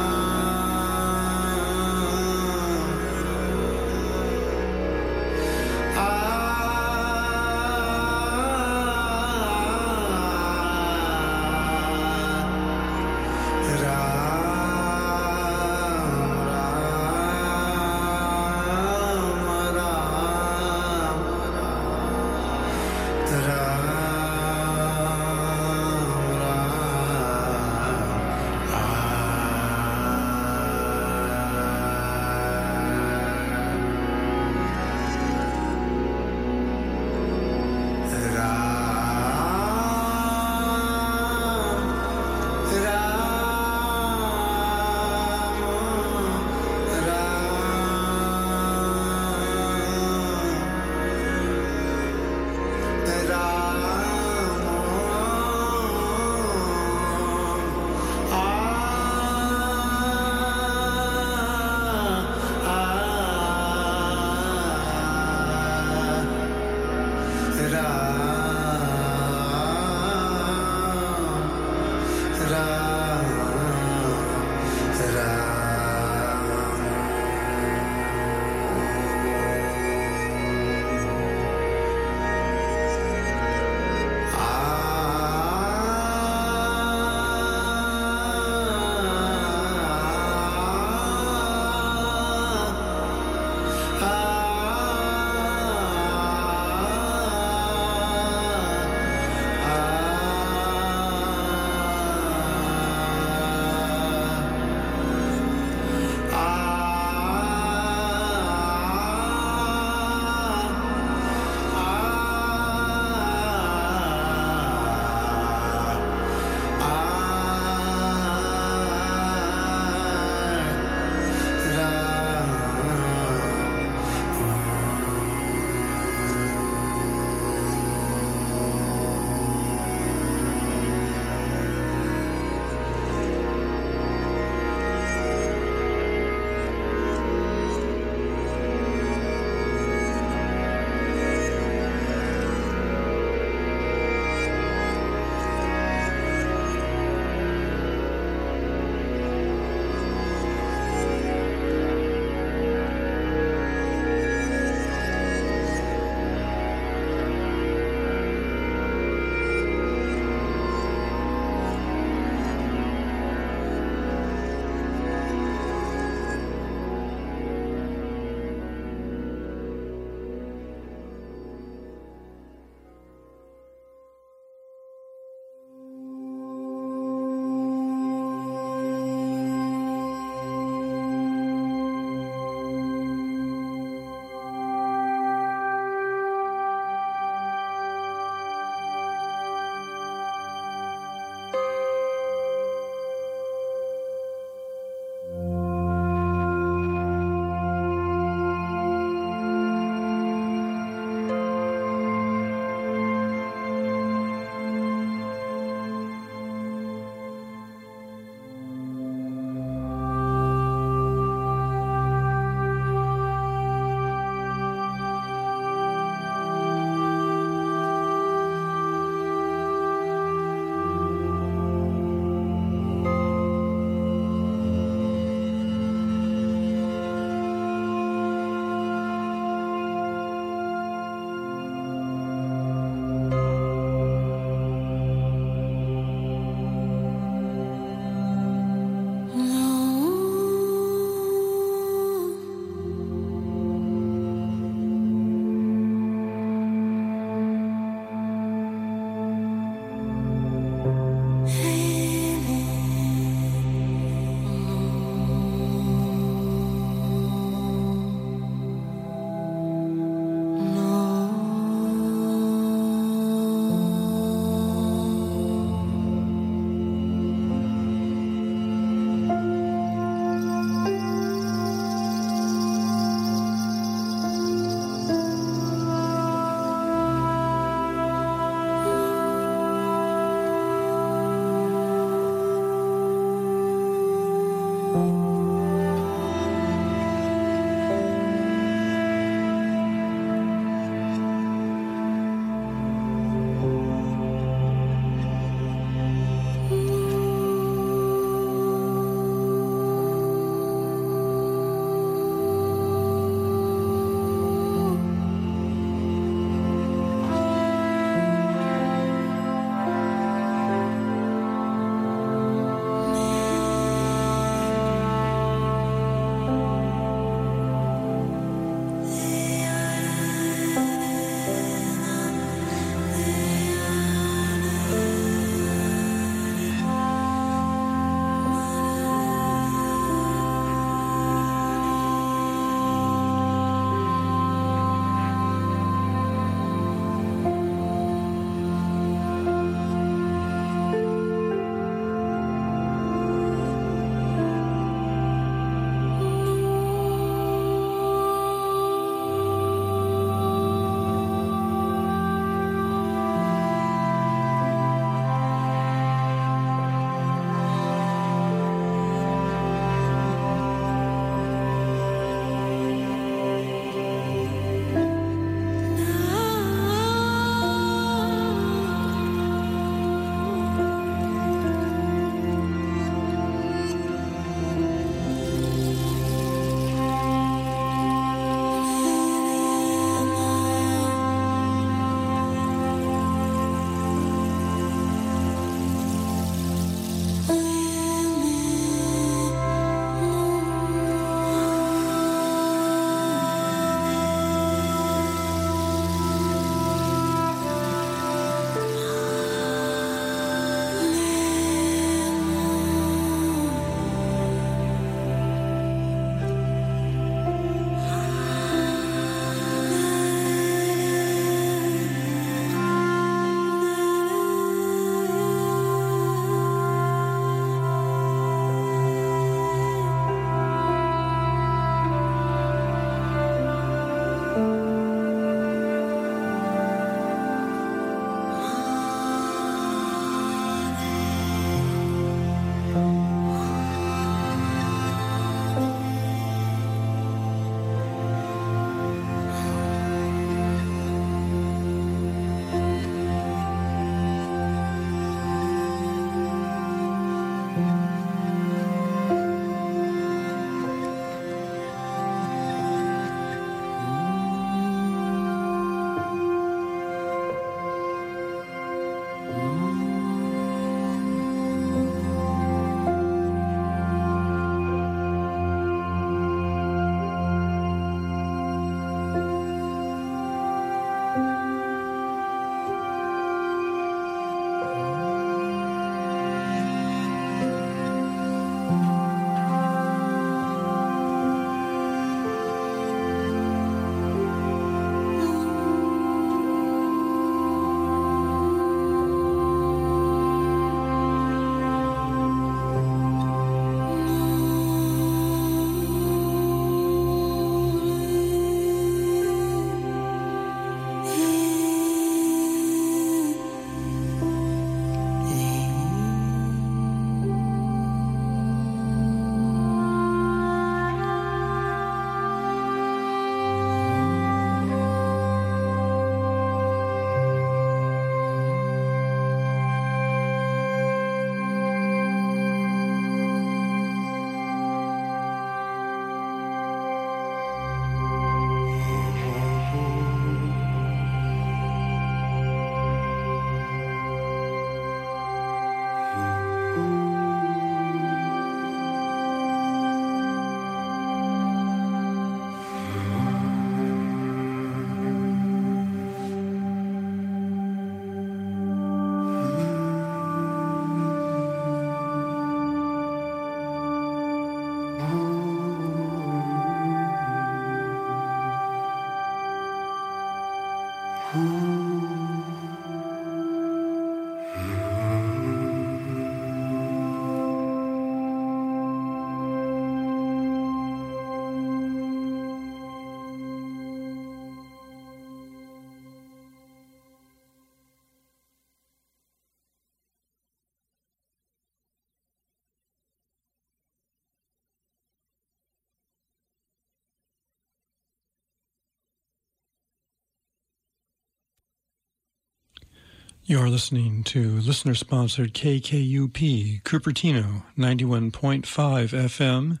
You're listening to listener sponsored KKUP Cupertino 91.5 FM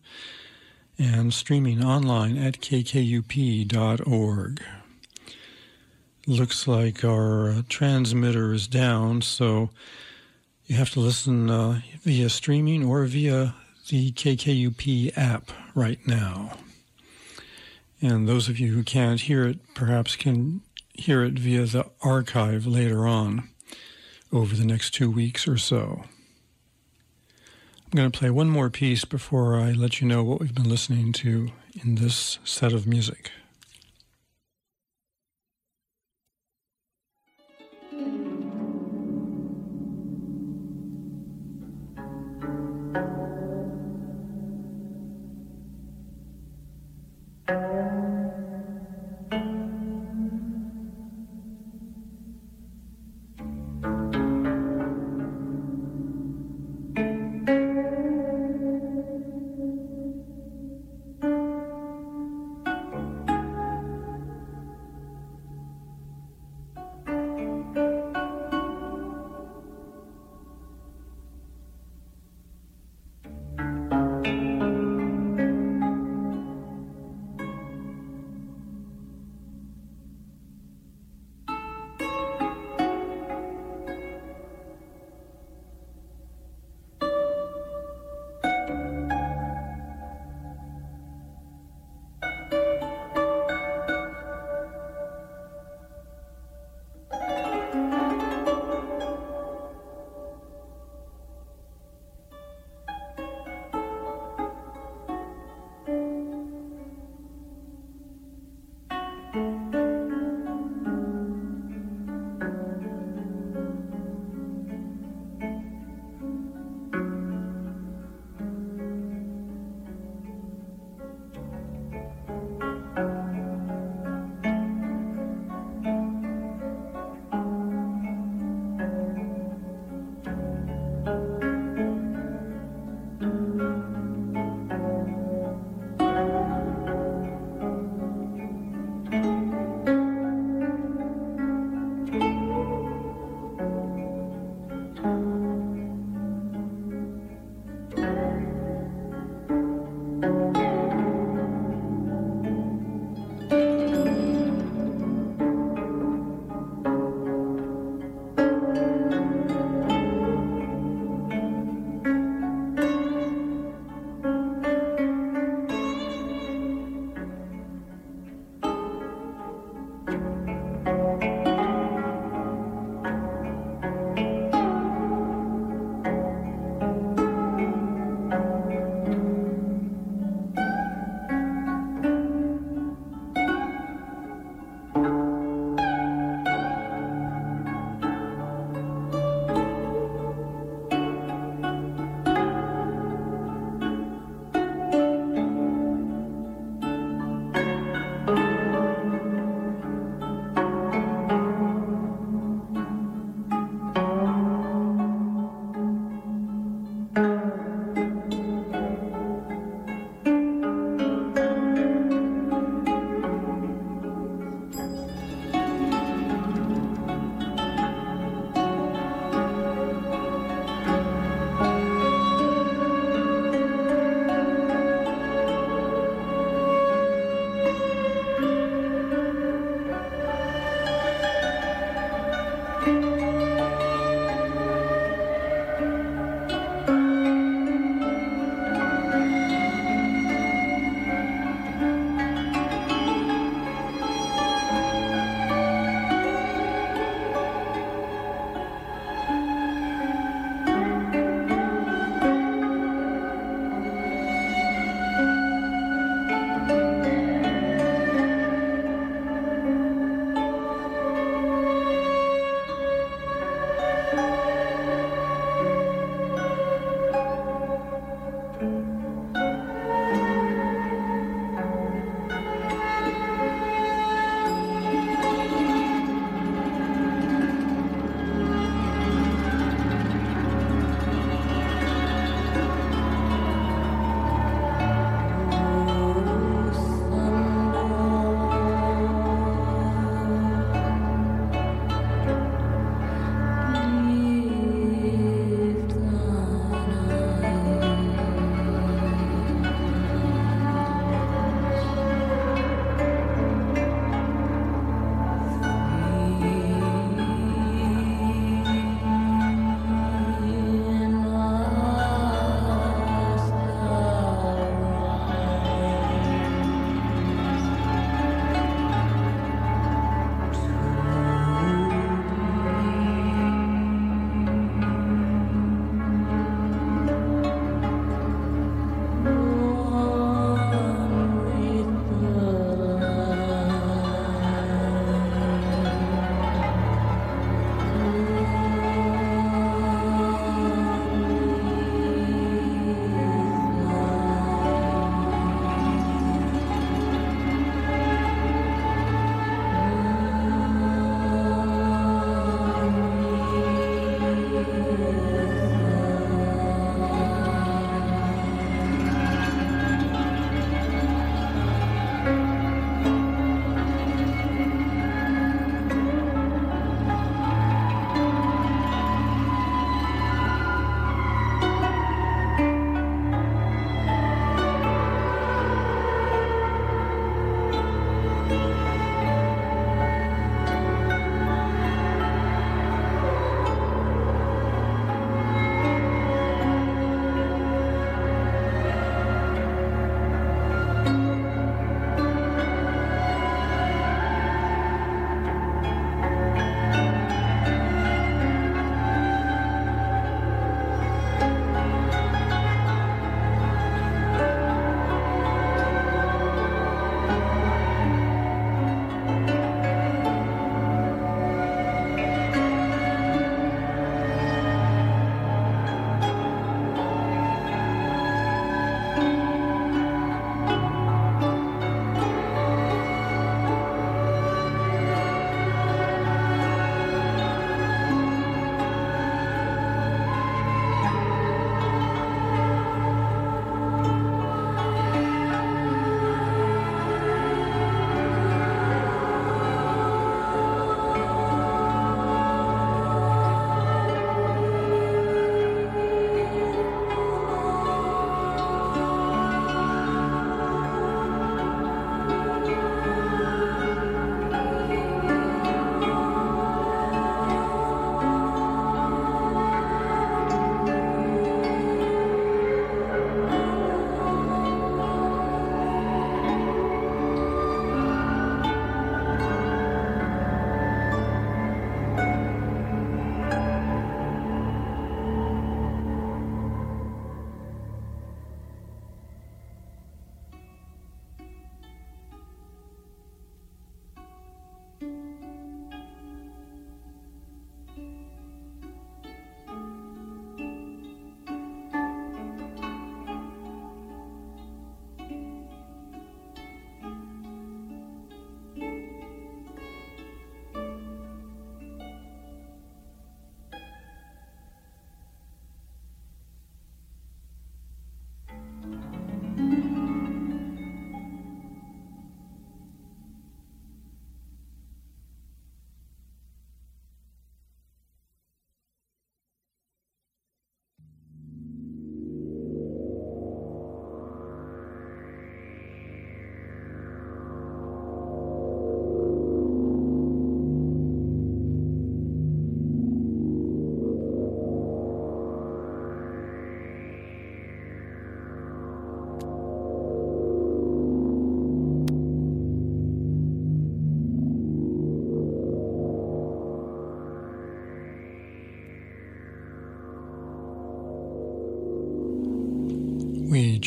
and streaming online at kkup.org. Looks like our transmitter is down, so you have to listen uh, via streaming or via the KKUP app right now. And those of you who can't hear it perhaps can hear it via the archive later on over the next two weeks or so. I'm going to play one more piece before I let you know what we've been listening to in this set of music.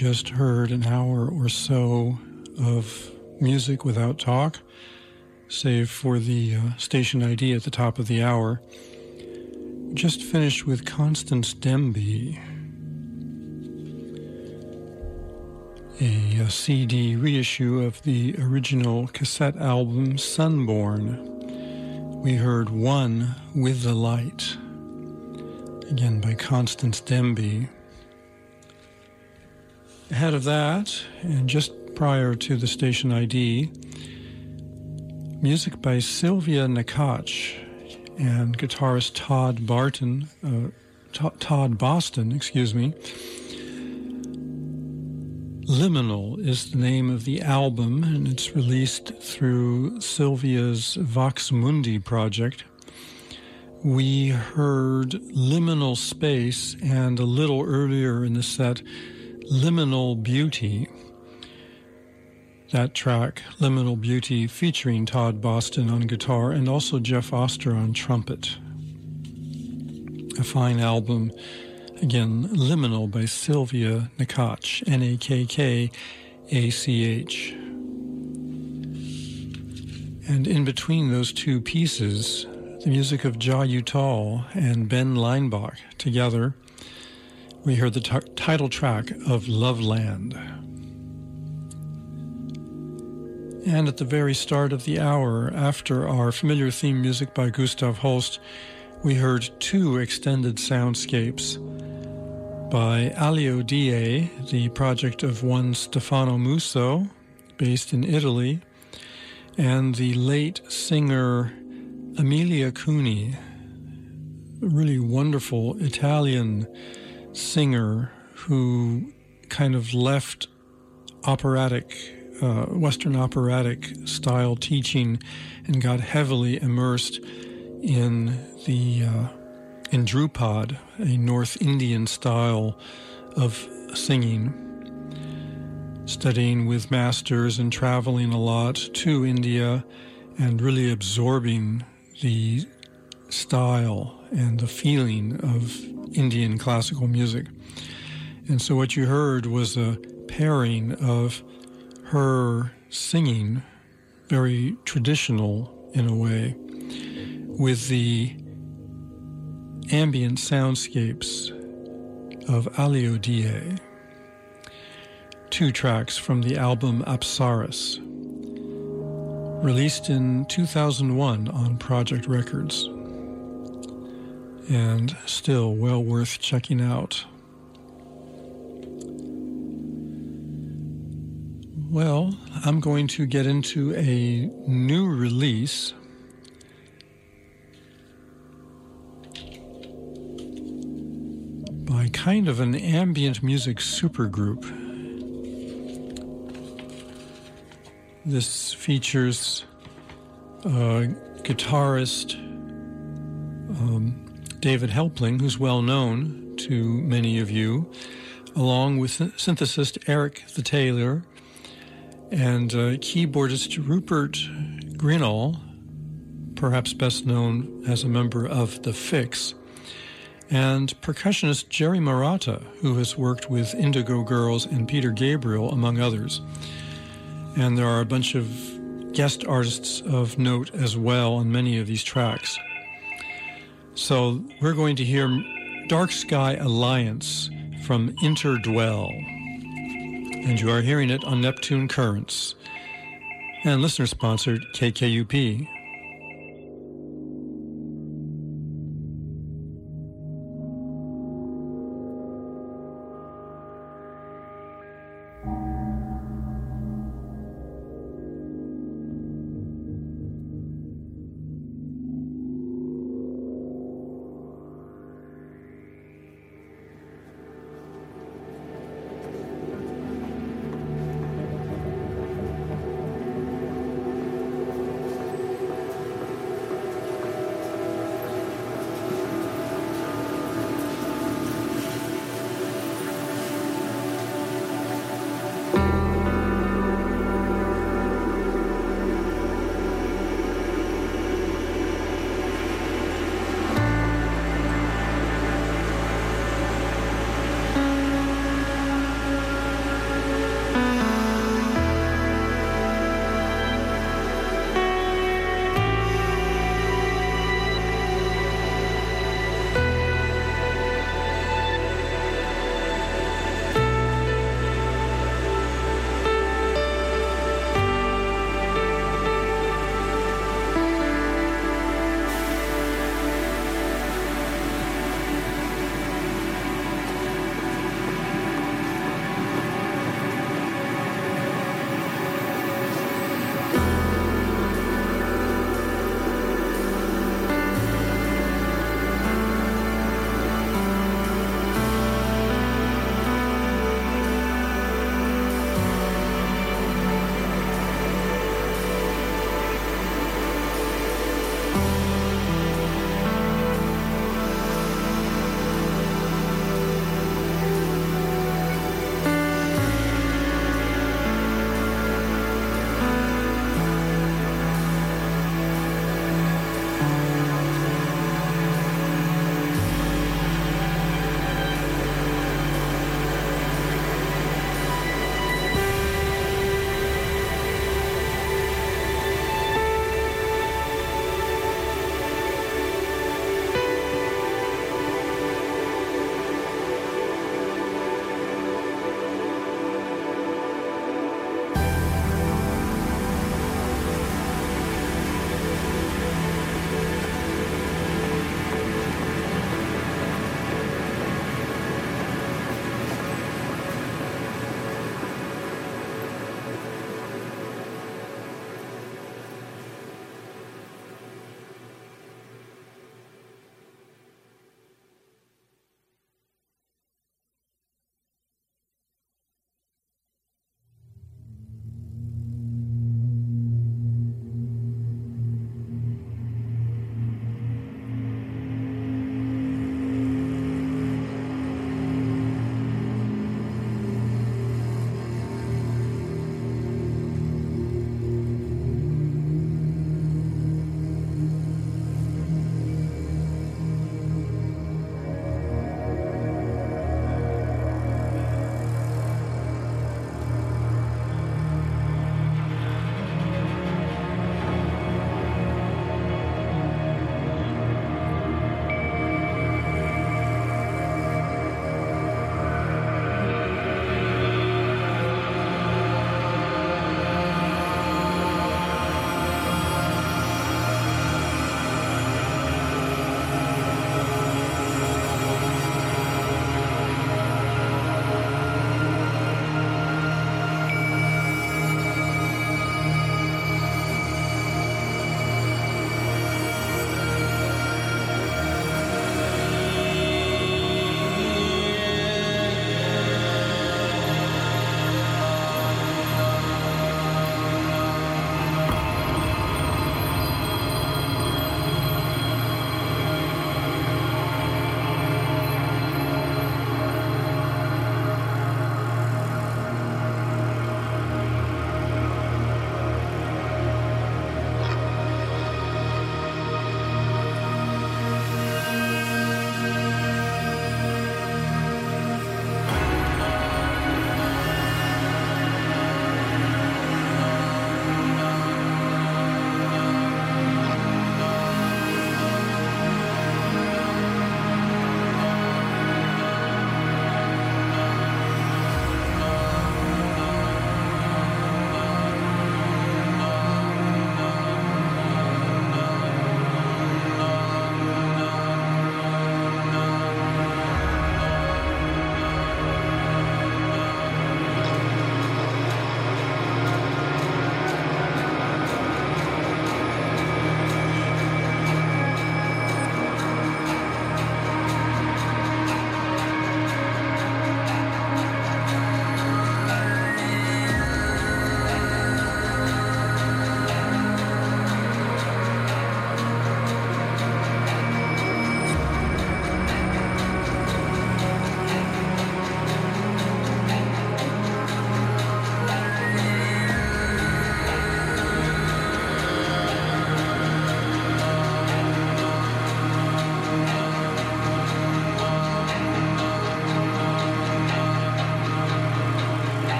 Just heard an hour or so of music without talk, save for the uh, station ID at the top of the hour. Just finished with Constance Demby, a, a CD reissue of the original cassette album Sunborn. We heard One with the Light, again by Constance Demby. Ahead of that, and just prior to the station ID, music by Sylvia Nakkach and guitarist Todd Barton, uh, Todd Boston, excuse me. Liminal is the name of the album, and it's released through Sylvia's Vox Mundi project. We heard Liminal Space, and a little earlier in the set, Liminal Beauty. That track, Liminal Beauty, featuring Todd Boston on guitar and also Jeff Oster on trumpet. A fine album, again, Liminal by Sylvia Nakkach, N A K K A C H. And in between those two pieces, the music of Jai Uttal and Ben Leinbach together we heard the t- title track of Loveland. And at the very start of the hour, after our familiar theme music by Gustav Holst, we heard two extended soundscapes by Alio Die, the project of one Stefano Musso, based in Italy, and the late singer Amelia Cuni, a really wonderful Italian singer who kind of left operatic, uh, Western operatic style teaching and got heavily immersed in the uh, in Dhrupad, a North Indian style of singing, studying with masters and traveling a lot to India and really absorbing the style and the feeling of Indian classical music. And so what you heard was a pairing of her singing, very traditional in a way, with the ambient soundscapes of Alio Die. Two tracks from the album Apsaras, released in 2001 on Projekt Records and still well worth checking out. Well, I'm going to get into a new release. By kind of an ambient music supergroup. This features a guitarist um, David Helpling, who's well known to many of you, along with synthesist Eric the Tailor and uh, keyboardist Rupert Greenall, perhaps best known as a member of The Fixx, and percussionist Jerry Marotta, who has worked with Indigo Girls and Peter Gabriel, among others. And there are a bunch of guest artists of note as well on many of these tracks. So we're going to hear Dark Sky Alliance from Interdwell. And you are hearing it on Neptune Currents and listener sponsored KKUP.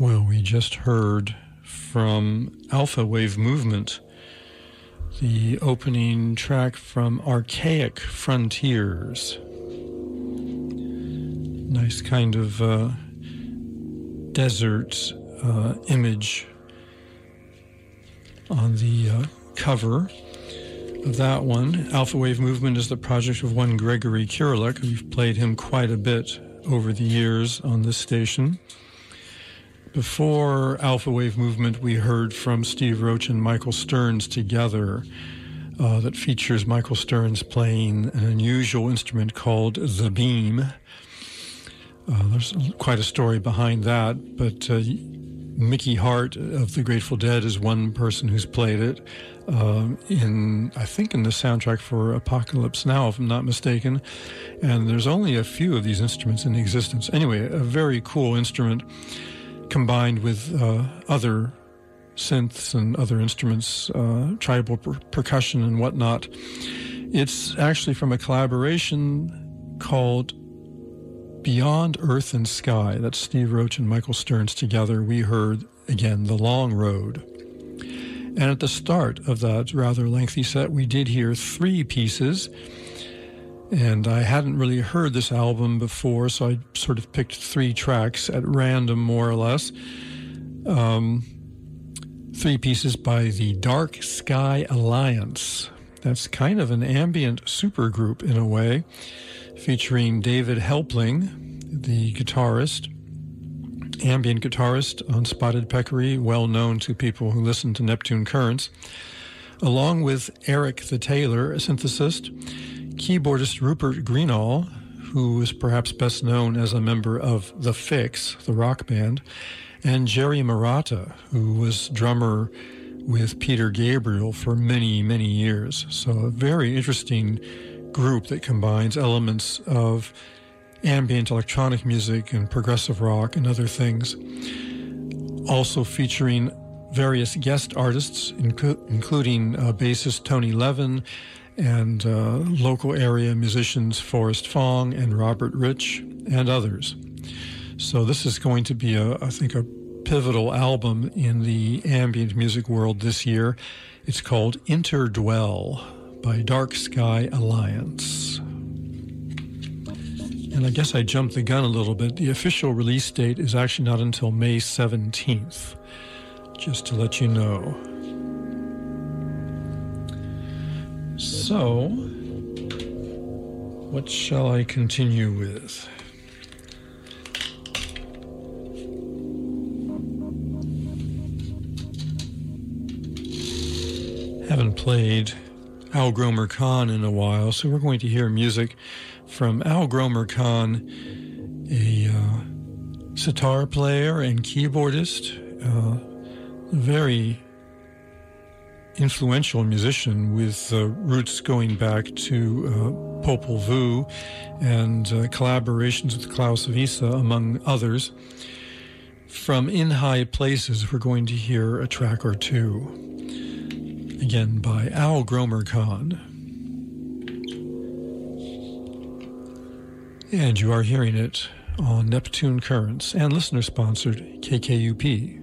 Well, we just heard from Alpha Wave Movement, the opening track from Archaic Frontiers. Nice kind of uh, desert uh, image on the uh, cover of that one. Alpha Wave Movement is the project of one Gregory Kyryluk. We've played him quite a bit over the years on this station. Before Alpha Wave Movement, we heard from Steve Roach and Michael Stearns together. Uh, that features Michael Stearns playing an unusual instrument called the beam. Uh, there's quite a story behind that, but uh, Mickey Hart of the Grateful Dead is one person who's played it uh, in, I think, in the soundtrack for Apocalypse Now, if I'm not mistaken. And there's only a few of these instruments in existence. Anyway, a very cool instrument combined with uh, other synths and other instruments, uh, tribal per- percussion and whatnot. It's actually from a collaboration called Beyond Earth and Sky. That's Steve Roach and Michael Stearns together. We heard, again, The Long Road. And at the start of that rather lengthy set, we did hear three pieces and I hadn't really heard this album before, so I sort of picked three tracks at random, more or less. Um, three pieces by the Dark Sky Alliance. That's kind of an ambient supergroup in a way, featuring David Helpling, the guitarist, ambient guitarist on Spotted Peccary, well known to people who listen to Neptune Currents, along with Eric the Tailor, a synthesist keyboardist Rupert Greenall, who is perhaps best known as a member of The Fixx, the rock band, and Jerry Marotta, who was drummer with Peter Gabriel for many, many years. So, a very interesting group that combines elements of ambient electronic music and progressive rock and other things. Also featuring various guest artists, including uh, bassist Tony Levin and uh, local area musicians Forrest Fang and Robert Rich and others. So this is going to be, a, I think, a pivotal album in the ambient music world this year. It's called Interdwell by Dark Sky Alliance. And I guess I jumped the gun a little bit. The official release date is actually not until May 17th, just to let you know. So, what shall I continue with? Haven't played Al Gromer Khan in a while, so we're going to hear music from Al Gromer Khan, a uh, sitar player and keyboardist, uh, very influential musician with uh, roots going back to uh, Popol Vuh and uh, collaborations with Klaus Wiese, among others. From In High Places, we're going to hear a track or two, again by Al Gromer Khan. And you are hearing it on Neptune Currents and listener sponsored KKUP.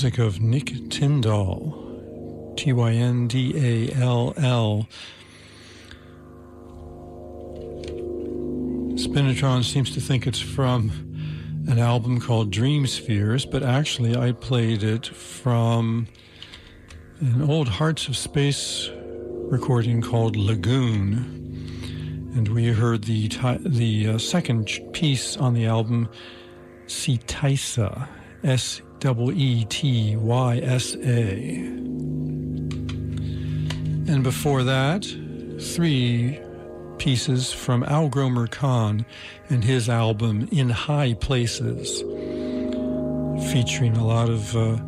Music of Nick Tyndall, T Y N D A L L. Spinitron seems to think it's from an album called Dream Spheres, but actually I played it from an old Hearts of Space recording called Lagoon. And we heard the, the uh, second piece on the album, Swetysa, S W E T Y S A. And before that, three pieces from Al Gromer Khan and his album In High Places, featuring a lot of uh,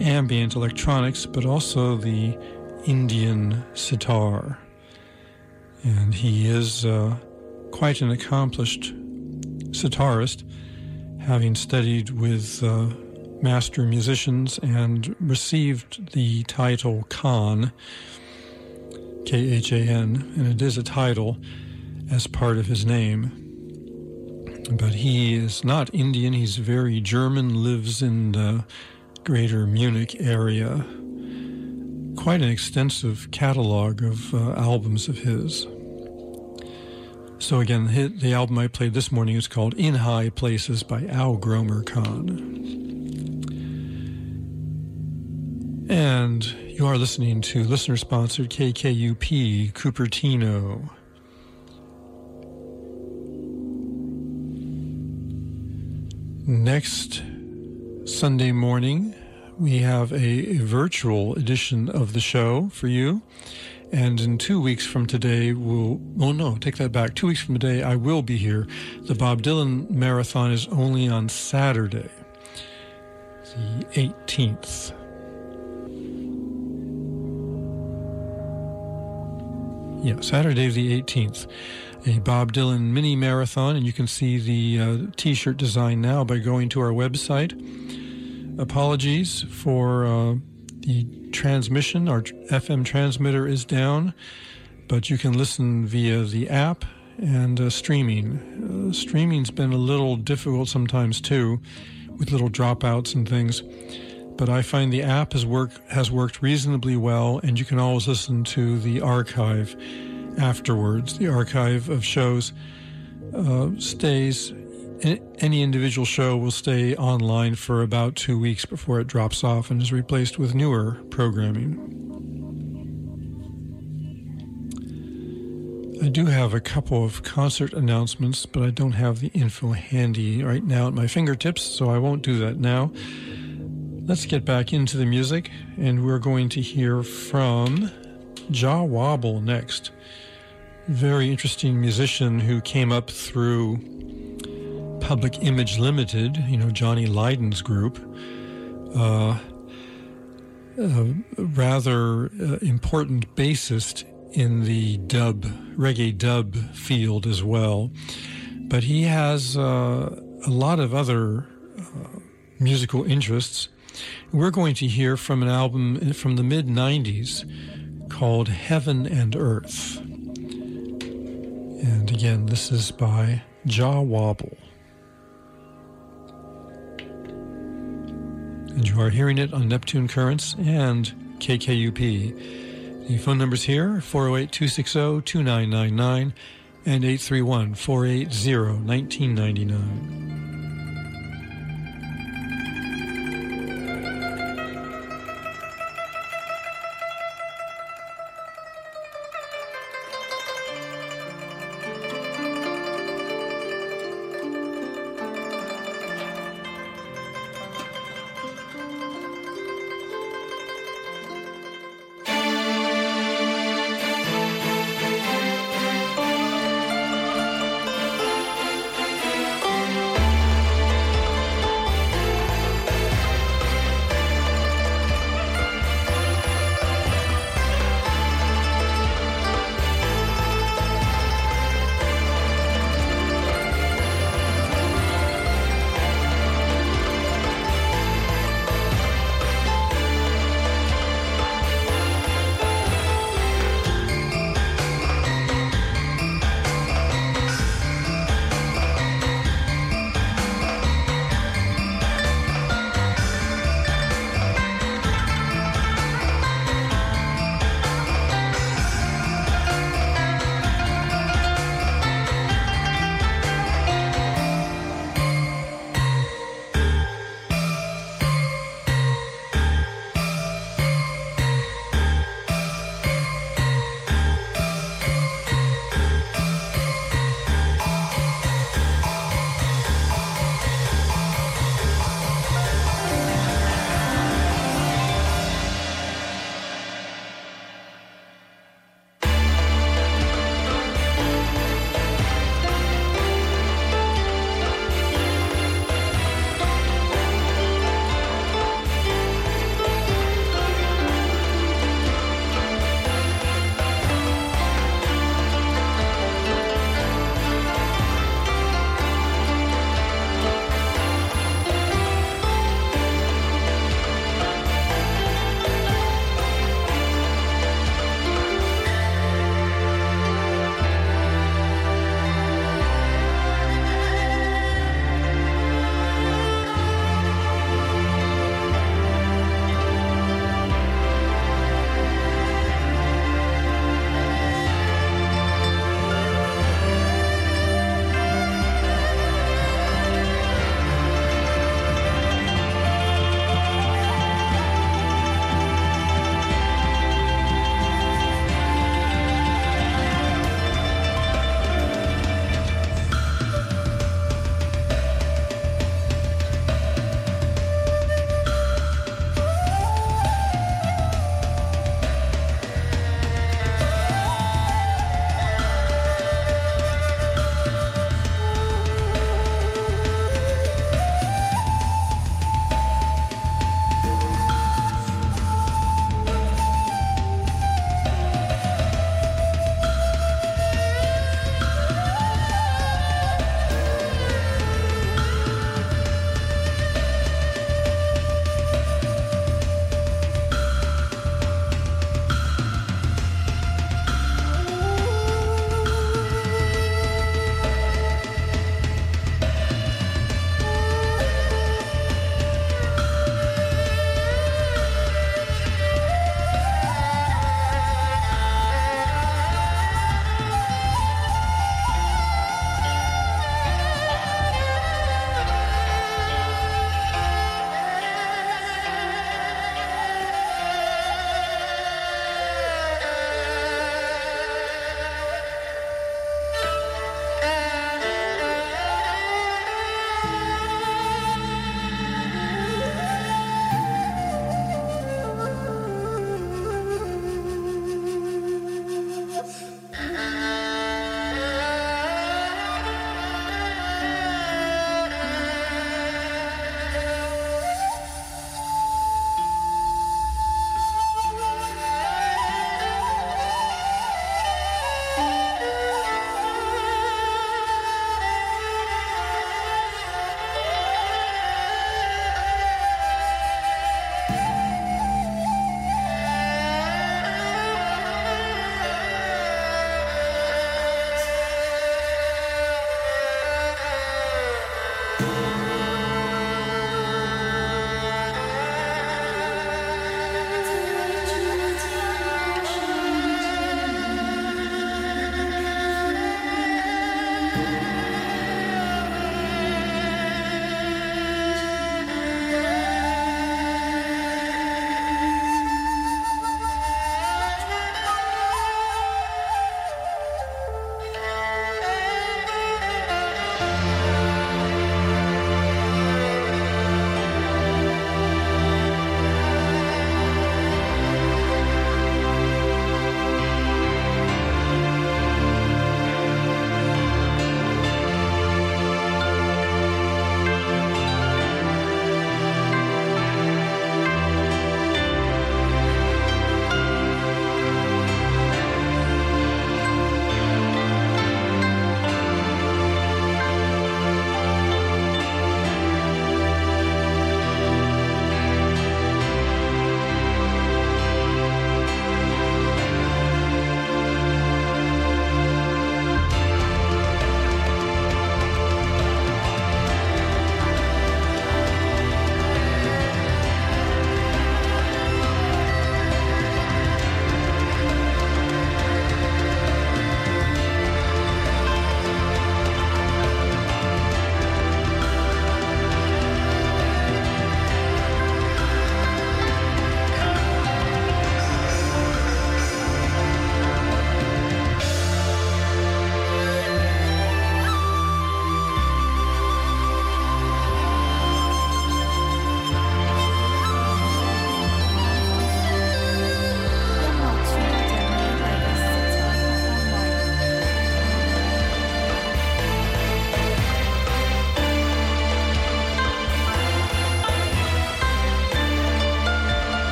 ambient electronics, but also the Indian sitar. And he is uh, quite an accomplished sitarist, having studied with uh, master musicians and received the title Khan, K H A N, and it is a title as part of his name. But he is not Indian, he's very German, lives in the greater Munich area. Quite an extensive catalog of uh, albums of his. So, again, the album I played this morning is called In High Places by Al Gromer Khan. And you are listening to listener sponsored KKUP Cupertino. Next Sunday morning, we have a, virtual edition of the show for you. And in two weeks from today, we'll, oh no, take that back. Two weeks from today, I will be here. The Bob Dylan Marathon is only on Saturday, the 18th. Yeah, Saturday the 18th. A Bob Dylan mini marathon, and you can see the uh, t shirt design now by going to our website. Apologies for uh, the transmission. Our FM transmitter is down, but you can listen via the app and uh, streaming. Uh, streaming's been a little difficult sometimes too, with little dropouts and things but I find the app has worked has worked reasonably well, and you can always listen to the archive afterwards. The archive of shows uh, stays. Any individual show will stay online for about two weeks before it drops off and is replaced with newer programming. I do have a couple of concert announcements, but I don't have the info handy right now at my fingertips, so I won't do that now. Let's get back into the music, and we're going to hear from Jah Wobble next. Very interesting musician who came up through Public Image Limited, you know, Johnny Lydon's group. Uh, a rather uh, important bassist in the dub, reggae dub field as well. But he has uh, a lot of other uh, musical interests. We're going to hear from an album from the mid 90s called Heaven and Earth. And again, this is by Jah Wobble. And you are hearing it on Neptune Currents and KKUP. The phone numbers here 408 260 2999 and 831 480 1999.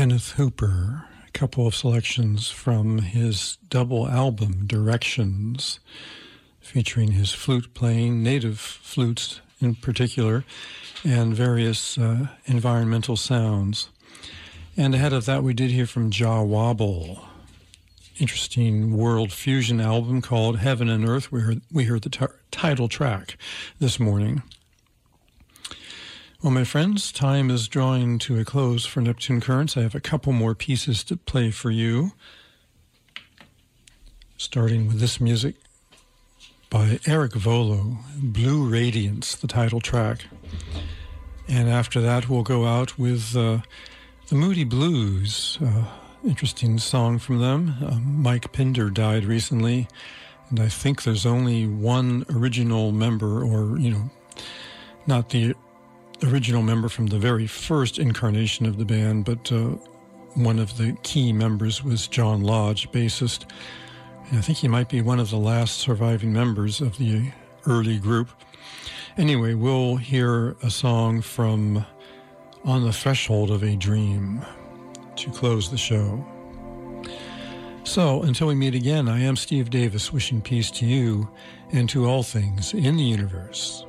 Kenneth Hooper, a couple of selections from his double album, Directions, featuring his flute playing, native flutes in particular, and various uh, environmental sounds. And ahead of that, we did hear from Jah Wobble, interesting world fusion album called Heaven and Earth. We heard, we heard the t- title track this morning. Well, my friends, time is drawing to a close for Neptune Currents. I have a couple more pieces to play for you, starting with this music by Erik Wøllo, Blue Radiance, the title track. And after that, we'll go out with uh, the Moody Blues, uh, interesting song from them. Uh, Mike Pinder died recently, and I think there's only one original member, or, you know, not the original member from the very first incarnation of the band, but uh, one of the key members was John Lodge, bassist. And I think he might be one of the last surviving members of the early group. Anyway, we'll hear a song from On the Threshold of a Dream to close the show. So, until we meet again, I am Steve Davis, wishing peace to you and to all things in the universe.